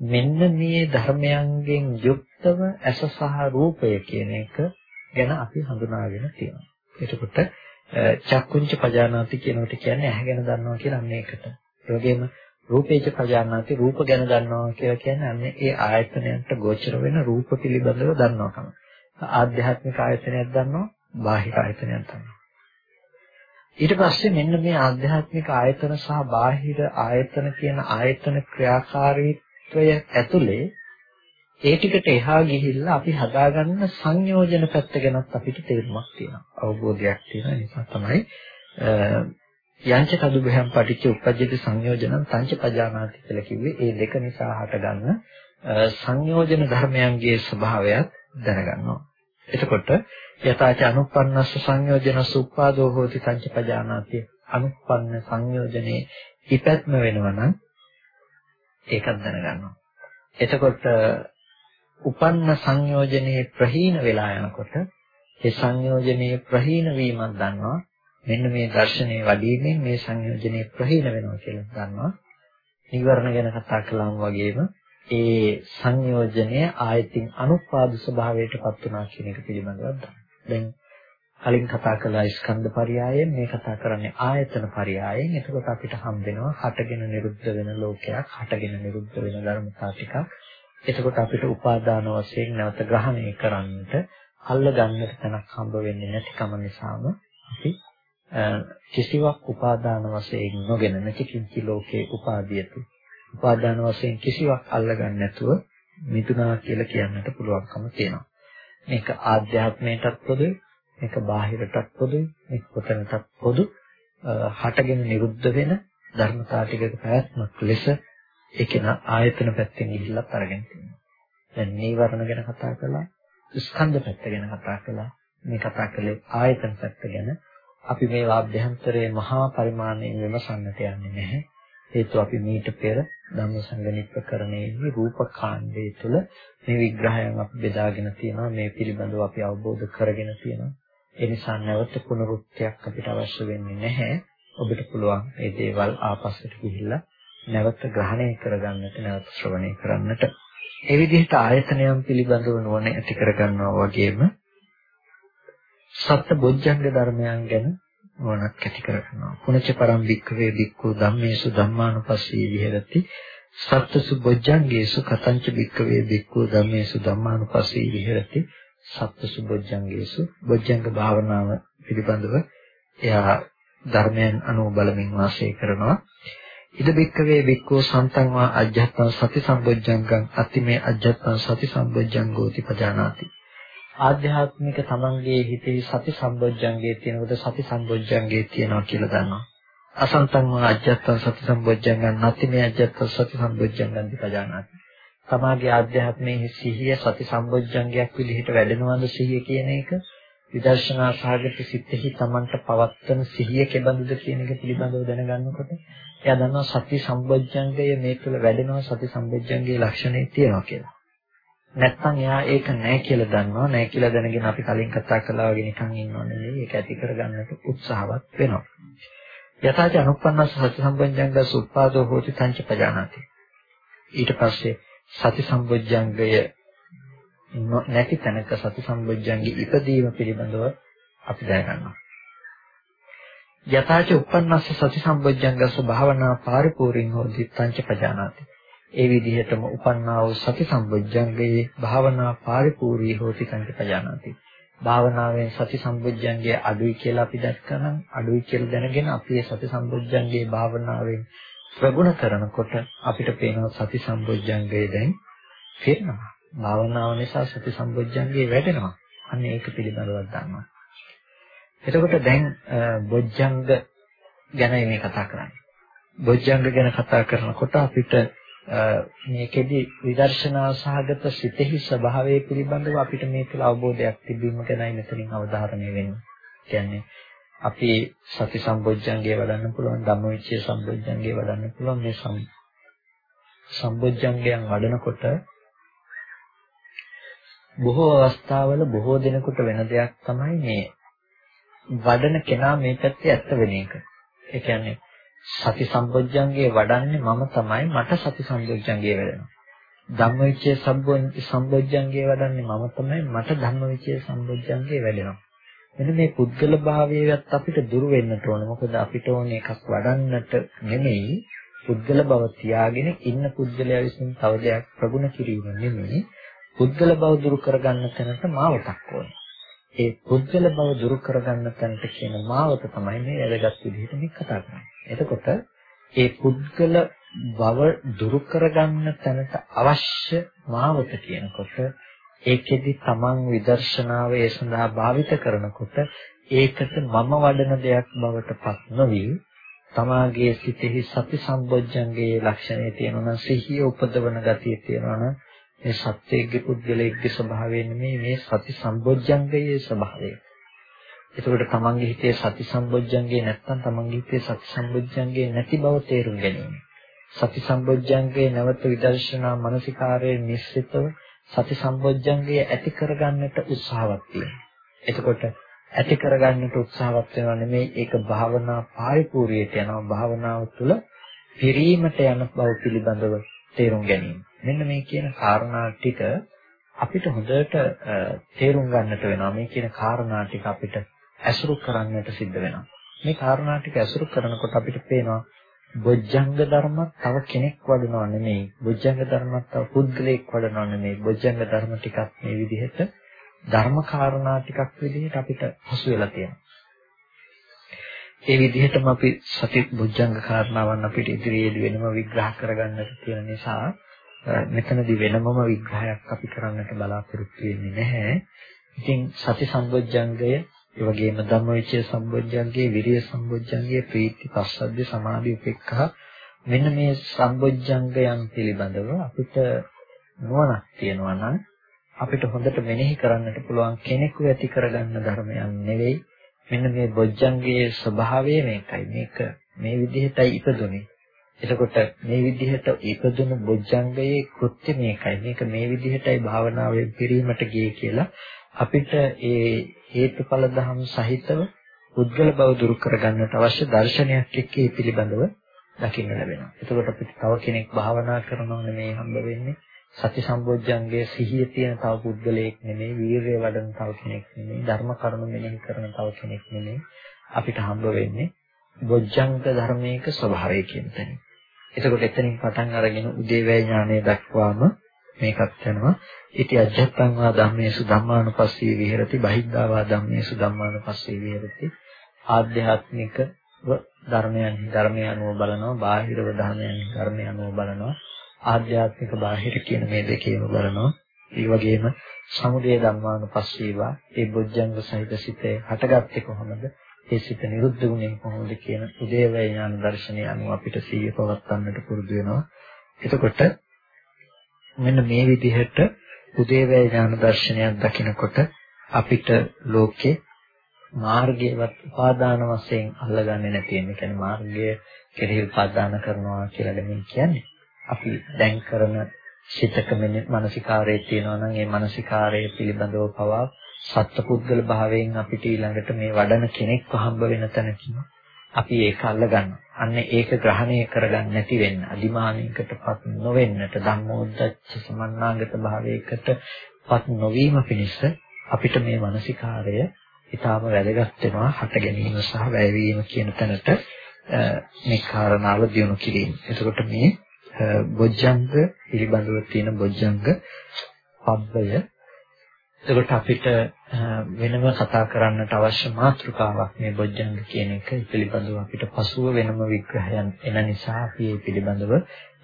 මෙන්න මේ ධර්මයන්ගෙන් යුක්තව ඇස සහ රූපය කියන එක ගැන අපි හඳුනාගෙන තියෙනවා. එතකොට චක්කුංච පජානාති කියනකොට කියන්නේ ඇහැ ගැන දන්නවා කියලා අන්න ඒකට. ඒ වගේම රූපේච පජානාති රූප ගැන දන්නවා කියලා කියන්නේ අන්න ඒ ආයතනයන්ට ගෝචර වෙන රූප පිළිබඳව දන්නවකම. ආධ්‍යාත්මික ආයතනයක් දන්නවා, බාහිර ආයතනයක් දන්නවා. ඊට පස්සේ මෙන්න මේ ආධ්‍යාත්මික ආයතන සහ බාහිර ආයතන කියන ආයතන ක්‍රියාකාරීත්වය ඇතුලේ ඒ ටිකට එහා ගිහිල්ලා අපි හදාගන්න සංයෝජන පැත්ත ගැනත් අපිට තේරුමක් තියෙනවා. අවබෝධයක් තියෙනවා. ඒ නිසා තමයි යංච කදුබහම් පටිච්ච උපජ්ජති සංයෝජනං තංච පජානාති කියලා කිව්වේ. ඒ දෙක නිසා හටගන්න සංයෝජන ධර්මයන්ගේ ස්වභාවයත් දැනගන්නවා. එතකොට යථාච අනුප්පන්නස්ස සංයෝජනස්ස උපාදෝ හෝති තංච පජානාති. අනුප්පන්න සංයෝජනේ ඉපැත්ම වෙනවා නම් ඒකත් දැනගන්නවා. එතකොට උපන්න සංයෝජනයේ ප්‍රහීන වෙලා යනකොට ඒ සංයෝජනයේ ප්‍රහීන වීමක් දන්නවා. මෙන්න මේ දර්ශනයේ වඩීමෙන් මේ සංයෝජනයේ ප්‍රහීන වෙනවා කියලා දන්නවා. නිවර්ණ ගැන කතා කළාම වගේම ඒ සංයෝජනය ආයතින් අනුපාද ස්වභාවයටපත් වුණා කියන එක පිළිබඳව දැන් කලින් කතා කළා ස්කන්ධ පරයයන් මේ කතා කරන්නේ ආයතන පරයයන්. එතකොට අපිට හම්බ වෙනවා හටගෙන නිරුද්ධ වෙන ලෝකයක් හටගෙන නිරුද්ධ වෙන ධර්මතා ටිකක්. එතකොට අපිට උපාදාන වශයෙන් නැවත ග්‍රහණය කරන්නට අල්ල ගන්නට තැනක් හම්බ වෙන්නේ නැතිකම නිසාම අපි කිසිවක් උපාදාන වශයෙන් නොගෙන නැතිකින්චි ලෝකේ උපාදීයතු. උපාදාන වශයෙන් කිසිවක් අල්ලගන්න නැතුව මිදුණා කියලා කියන්නට පුළුවන්කම තියෙනවා. මේක ආධ්‍යාත්මයටත් පොදුයි මේක බාහිරටත් පොදුයි මේක කොතනටත් පොදු හටගෙන නිරුද්ධ වෙන ධර්මතා ටිකක පැවැත්මක් ලෙස ඒකේන ආයතන පැත්තෙන් ගිහිල්ලා අරගෙන තියෙනවා දැන් නීවරණ ගැන කතා කළා ස්කන්ධ පැත්ත ගැන කතා කළා මේ කතා කළේ ආයතන පැත්ත ගැන අපි මේ ආභ්‍යන්තරයේ මහා පරිමාණයෙන් විමසන්නට යන්නේ නැහැ. හේතුව අපි මීට පෙර ධම්මසංගණික ප්‍රකරණයේ රූපකාණ්ඩයේ තුල මේ විග්‍රහයන් අපි බෙදාගෙන තියෙනවා. මේ පිළිබඳව අපි අවබෝධ කරගෙන තියෙනවා. ඒ නිසා නැවත පුනරුත්යක් අපිට අවශ්‍ය වෙන්නේ නැහැ. ඔබට පුළුවන් මේ දේවල් ආපස්සට ගිහිල්ලා නැවත ග්‍රහණය කරගන්නට නැවත ශ්‍රවණය කරන්නට. ඒ විදිහට ආයතනයන් පිළිබඳව නුවණ ඇති කරගන්නවා වගේම සත්‍ය බොජ්ජංග ධර්මයන් ගැන නුවණක් ඇති කරගන්නවා. පුනච පරම් වික්කවේ වික්කෝ ධම්මේසු ධම්මානුපස්සී විහෙරති. සත්සු බොජ්ජංගේසු කතංච වික්කවේ වික්කෝ ධම්මේසු ධම්මානුපස්සී විහෙරති. සත්සු බොජ්ජංගේසු බොජ්ජංග භාවනාව පිළිබඳව එයා ධර්මයන් අනුව බලමින් වාසය කරනවා. ඉද බික්කවේ වික්කෝ සන්තං වා අජ්ජත්තං සති සම්බොජ්ජංගං අතිමේ අජ්ජත්තං සති සම්බොජ්ජංගෝති පජානාති ආධ්‍යාත්මික තමන්ගේ හිතේ සති සම්බොජ්ජංගේ තියෙනකොට සති සම්බොජ්ජංගේ තියෙනවා කියලා දන්නවා. අසන්තං වා අජ්ජත්තං සති සම්බොජ්ජංගං නැති මේ අජ්ජත්තං සති සම්බොජ්ජංගං දිපජානාති. තමාගේ ආධ්‍යාත්මයේ සිහිය සති සම්බොජ්ජංගයක් විදිහට වැඩෙනවද සිහිය කියන එක විදර්ශනා සාගත සිත්ෙහි තමන්ට පවත්තන සිහිය කෙබඳුද කියන එක පිළිබඳව දැනගන්නකොට එයා දන්නවා සති සම්බොජ්ජංගය මේ තුළ වැඩෙනවා සති සම්බොජ්ජංගයේ ලක්ෂණේ තියෙනවා කියලා. නැත්තම් එයා ඒක නැහැ කියලා දන්නවා. නැහැ කියලා දැනගෙන අපි කලින් කතා කළා වගේ නිකන් ඉන්නව නෙවෙයි. ඒක ඇති කරගන්නට උත්සාහවත් වෙනවා. යථාච අනුප්පන්නස සති සම්බොජ්ජංග සුප්පාදෝ හෝති තංච පජානාති. ඊට පස්සේ සති සම්බොජ්ජංගය නැති තැනක සති සම්බොජ්ජංගේ ඉපදීම පිළිබඳව අපි දැනගන්නවා. යථාච උප්පන්නස්ස සති සම්බොජ්ජංගස භාවනා පරිපූර්ණං හෝති තංච පජානාති ඒ විදිහටම උපන්නා වූ සති සම්බොජ්ජංගයේ භාවනා පරිපූර්ණී හෝති කන්ති පජානාති. භාවනාවෙන් සති සම්බොජ්ජංගයේ අඩුයි කියලා අපි දැක්කනම් අඩුයි කියලා දැනගෙන අපි ඒ සති සම්බොජ්ජංගයේ භාවනාවෙන් ප්‍රගුණ කරනකොට අපිට පේනවා සති සම්බොජ්ජංගය දැන් පිරෙනවා. භාවනාව නිසා සති සම්බොජ්ජංගය වැඩෙනවා. අන්න ඒක පිළිබඳව දන්නවා. එතකොට දැන් බොජ්ජංග ගැන මේ කතා කරන්නේ. බොජ්ජංග ගැන කතා කරනකොට අපිට මේකෙදි විදර්ශනා සහගත සිතෙහි ස්වභාවය පිළිබඳව අපිට මේ තුළ අවබෝධයක් තිබීම ගැනයි මෙතනින් අවධාරණය වෙන්නේ. කියන්නේ අපි සති සම්බොජ්ජංගේ වඩන්න පුළුවන් ධම්මවිචය සම්බොජ්ජංගේ වඩන්න පුළුවන් මේ සම්බොජ්ජංගයන් වඩනකොට බොහෝ අවස්ථාවල බොහෝ දිනකට වෙන දෙයක් තමයි මේ වඩන කෙනා මේ පැත්තේ ඇත්ත වෙන එක. ඒ කියන්නේ සති සම්බොජ්ජංගේ වඩන්නේ මම තමයි මට සති සම්බොජ්ජංගේ වැඩෙනවා. ධම්මවිචය සම්බොජ්ජංගේ වඩන්නේ මම තමයි මට ධම්මවිචය සම්බොජ්ජංගේ වැඩෙනවා. මෙන්න මේ පුද්ගල භාවයවත් අපිට දුරු වෙන්නට ඕන. මොකද අපිට ඕනේ එකක් වඩන්නට නෙමෙයි පුද්ගල බව තියාගෙන ඉන්න පුද්ගලයා විසින් තව දෙයක් ප්‍රගුණ කිරීම නෙමෙයි පුද්ගල බව දුරු කරගන්න තැනට මාවතක් ඕනේ. ඒ පුද්ගල බව දුරු කරගන්න තැනට කියන මාවත තමයි මේ වැදගත් විදිහට මේ කතා කරන්නේ. එතකොට ඒ පුද්ගල බව දුරු කරගන්න තැනට අවශ්‍ය මාවත කියනකොට ඒකෙදි තමන් විදර්ශනාව ඒ සඳහා භාවිත කරනකොට ඒකට මම වඩන දෙයක් බවට පත් නොවි තමාගේ සිතෙහි සති සම්බොජ්ජංගයේ ලක්ෂණය තියෙනවා නම් සිහිය උපදවන ගතිය තියෙනවා නම් මේ සත්‍යයේ පුද්ගලයේ ස්වභාවය නෙමෙයි මේ සති සම්බොජ්ජංගයේ ස්වභාවය. එතකොට තමන්ගේ හිතේ සති සම්බොජ්ජංගේ නැත්නම් තමන්ගේ හිතේ සති සම්බොජ්ජංගේ නැති බව තේරුම් ගැනීම. සති සම්බොජ්ජංගේ නැවත විදර්ශනා මානසිකාරයේ නිශ්චිතව සති සම්බොජ්ජංගේ ඇති කරගන්නට උත්සාහවත් වෙනවා. එතකොට ඇති කරගන්නට උත්සාහවත් වෙනවා නෙමෙයි ඒක භාවනා පරිපූර්ණයට යනවා භාවනාව තුළ පිරීමට යන බව පිළිබඳව තේරුම් ගැනීම. මෙන්න මේ කියන කාරණා ටික අපිට හොඳට තේරුම් ගන්නට වෙනවා. මේ කියන කාරණා ටික අපිට ඇසුරු කරන්නට සිද්ධ වෙනවා. මේ කාරණා ටික ඇසුරු කරනකොට අපිට පේනවා බොජ්ජංග ධර්මත් තව කෙනෙක් වඩනව නෙමෙයි. බොජ්ජංග ධර්මත් තව පුද්ගලයෙක් වඩනව නෙමෙයි. බොජ්ජංග ධර්ම ටිකක් මේ විදිහට ධර්ම කාරණා ටිකක් විදිහට අපිට හසු වෙලා තියෙනවා. ඒ විදිහටම අපි සති බුද්ධංග කාරණාවන් අපිට ඉදිරියේදී වෙනම විග්‍රහ කරගන්නට තියෙන නිසා මෙතනදී වෙනමම විග්‍රහයක් අපි කරන්නට බලාපොරොත්තු වෙන්නේ නැහැ. ඉතින් සති සම්බොජ්ජංගය, ඒ වගේම ධම්මවිචය සම්බොජ්ජංගය, විරිය සම්බොජ්ජංගය, ප්‍රීති, පස්සද්ධි, සමාධි, උපේක්ඛා මෙන්න මේ සම්බොජ්ජංගයන් පිළිබඳව අපිට නුවණක් තියෙනවා නම් අපිට හොඳට මෙනෙහි කරන්නට පුළුවන් කෙනෙකු ඇති කරගන්න ධර්මයන් නෙවෙයි. මෙන්න මේ බොජ්ජංගයේ ස්වභාවය මේකයි. මේක මේ විදිහටයි ඉපදුනේ. එතකොට මේ විදිහට ඉපදුණු බොජ්ජංගයේ කෘත්‍ය මේකයි මේක මේ විදිහටයි භාවනාවෙන් පිරීමට ගියේ කියලා අපිට ඒ හේතුඵල ධම් සහිතව උද්ගල බව දුරු කරගන්නට අවශ්‍ය දර්ශනයක් එක්ක ඒ පිළිබඳව දකින්න ලැබෙනවා. එතකොට අපිට තව කෙනෙක් භාවනා කරනව නෙමෙයි හම්බ වෙන්නේ. සති සම්බොජ්ජංගයේ සිහිය තියෙන තව පුද්ගලයෙක් නෙමෙයි, වීරිය වඩන තව කෙනෙක් නෙමෙයි, ධර්ම කරුණු මෙනෙහි කරන තව කෙනෙක් නෙමෙයි. අපිට හම්බ වෙන්නේ බොජ්ජංග ධර්මයක ස්වභාවය කියන තැන. එතකොට එතනින් පටන් අරගෙන උදේවැය ඥානය දක්වාම මේකත් යනවා. ඉති අජත්තං වා ධම්මේසු ධම්මානුපස්සී විහෙරති, බහිද්ධා වා ධම්මේසු ධම්මානුපස්සී විහෙරති. ආධ්‍යාත්මික ධර්මයන් ධර්මය අනුව බලනවා බාහිරව ධර්මයන් ධර්මය අනුව බලනවා ආධ්‍යාත්මික බාහිර කියන මේ දෙකේම බලනවා ඒ වගේම සමුදය ධම්මානුපස්සීවා ඒ බොජ්ජංග සහිත සිතේ හටගත්තේ කොහොමද ඒ සිත නිරුද්ධ වුණේ කොහොමද කියන උදේවැය ඥාන දර්ශනය අනුව අපිට සිහිය පවත්වන්නට පුරුදු වෙනවා එතකොට මෙන්න මේ විදිහට උදේවැය ඥාන දර්ශනයක් දකිනකොට අපිට ලෝකේ මාර්ගයවත් උපාදාන වශයෙන් අල්ලගන්නේ නැති වෙන. ඒ කියන්නේ මාර්ගය කෙරෙහි උපාදාන කරනවා කියලා දෙමින් කියන්නේ. අපි දැන් කරන සිතක මනසිකාරයේ තියෙනවා නම් ඒ මනසිකාරයේ පිළිබඳව පවා සත්පුද්ගල භාවයෙන් අපිට ඊළඟට මේ වඩන කෙනෙක්ව හම්බ වෙන තැනකින් අපි ඒක අල්ලගන්නවා. අන්න ඒක ග්‍රහණය කරගන්න නැති වෙන්න, අදිමානයකටපත් නොවෙන්නට, ධම්මෝද්දච්ච සමන්නාගත භාවයකටපත් නොවීම පිණිස අපිට මේ මානසිකාරය ඊටාම වැදගත් වෙනවා හට ගැනීම සහ වැයවීම කියන තැනට මේ කාරණාව දියුණු කිරීම. එතකොට මේ බොජ්ජංග පිළිබඳව තියෙන බොජ්ජංග පබ්බය එතකොට අපිට වෙනම කතා කරන්නට අවශ්‍ය මාතෘකාවක් මේ බොජ්ජංග කියන එක පිළිබඳව අපිට පසුව වෙනම විග්‍රහයන් එන නිසා අපි මේ පිළිබඳව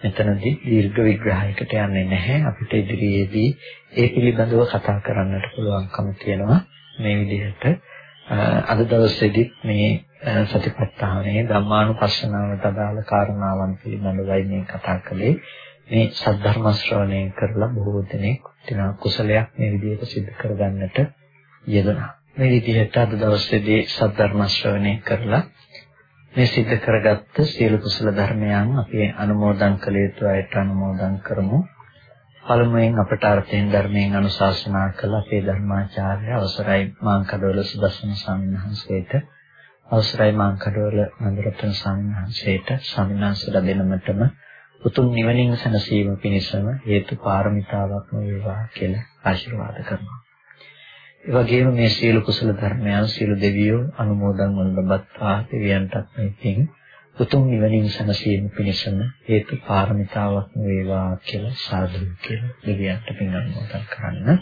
මෙතනදී දීර්ඝ විග්‍රහයකට යන්නේ නැහැ අපිට ඉදිරියේදී ඒ පිළිබඳව කතා කරන්නට පුළුවන්කම තියෙනවා මේ විදිහට අද දවසේදී මේ සතිපට්ඨානයේ ධම්මානුපස්සනාවට අදාළ කාරණාවන් පිළිබඳවයි මේ කතා කළේ. මේ සද්ධර්ම ශ්‍රවණය කරලා බොහෝ දෙනෙක් තිනා කුසලයක් මේ විදිහට සිදු කරගන්නට යෙදුණා. මේ විදිහට අද දවසේදී සද්ධර්ම ශ්‍රවණය කරලා මේ සිද්ධ කරගත්ත සියලු කුසල ධර්මයන් අපි අනුමෝදන් කළ යුතු අයට අනුමෝදන් කරමු. පළමුවෙන් අපට අර්ථයෙන් ධර්මයෙන් අනුශාසනා කළ අපේ ධර්මාචාර්ය අවසරයි මාංකඩවල සුදස්සන ස්වාමීන් වහන්සේට අවසරයි මාංකඩවල නන්දරත්න ස්වාමීන් වහන්සේට ස්වාමීන් වහන්සේලා දෙනමතම උතුම් නිවනින් සැනසීම පිණිසම හේතු පාරමිතාවක්ම වේවා කියලා ආශිර්වාද කරනවා. ඒ වගේම මේ සීල කුසල ධර්මයන් සීල දෙවියෝ අනුමෝදන් වන ලබත්වා දෙවියන්ටත් මේ පින් උතුම් නිවනින් සැනසීම පිණිසම හේතු පාරමිතාවක් වේවා කියලා සාදු කියලා දෙවියන්ට පින් අනුමෝදන් කරන්න.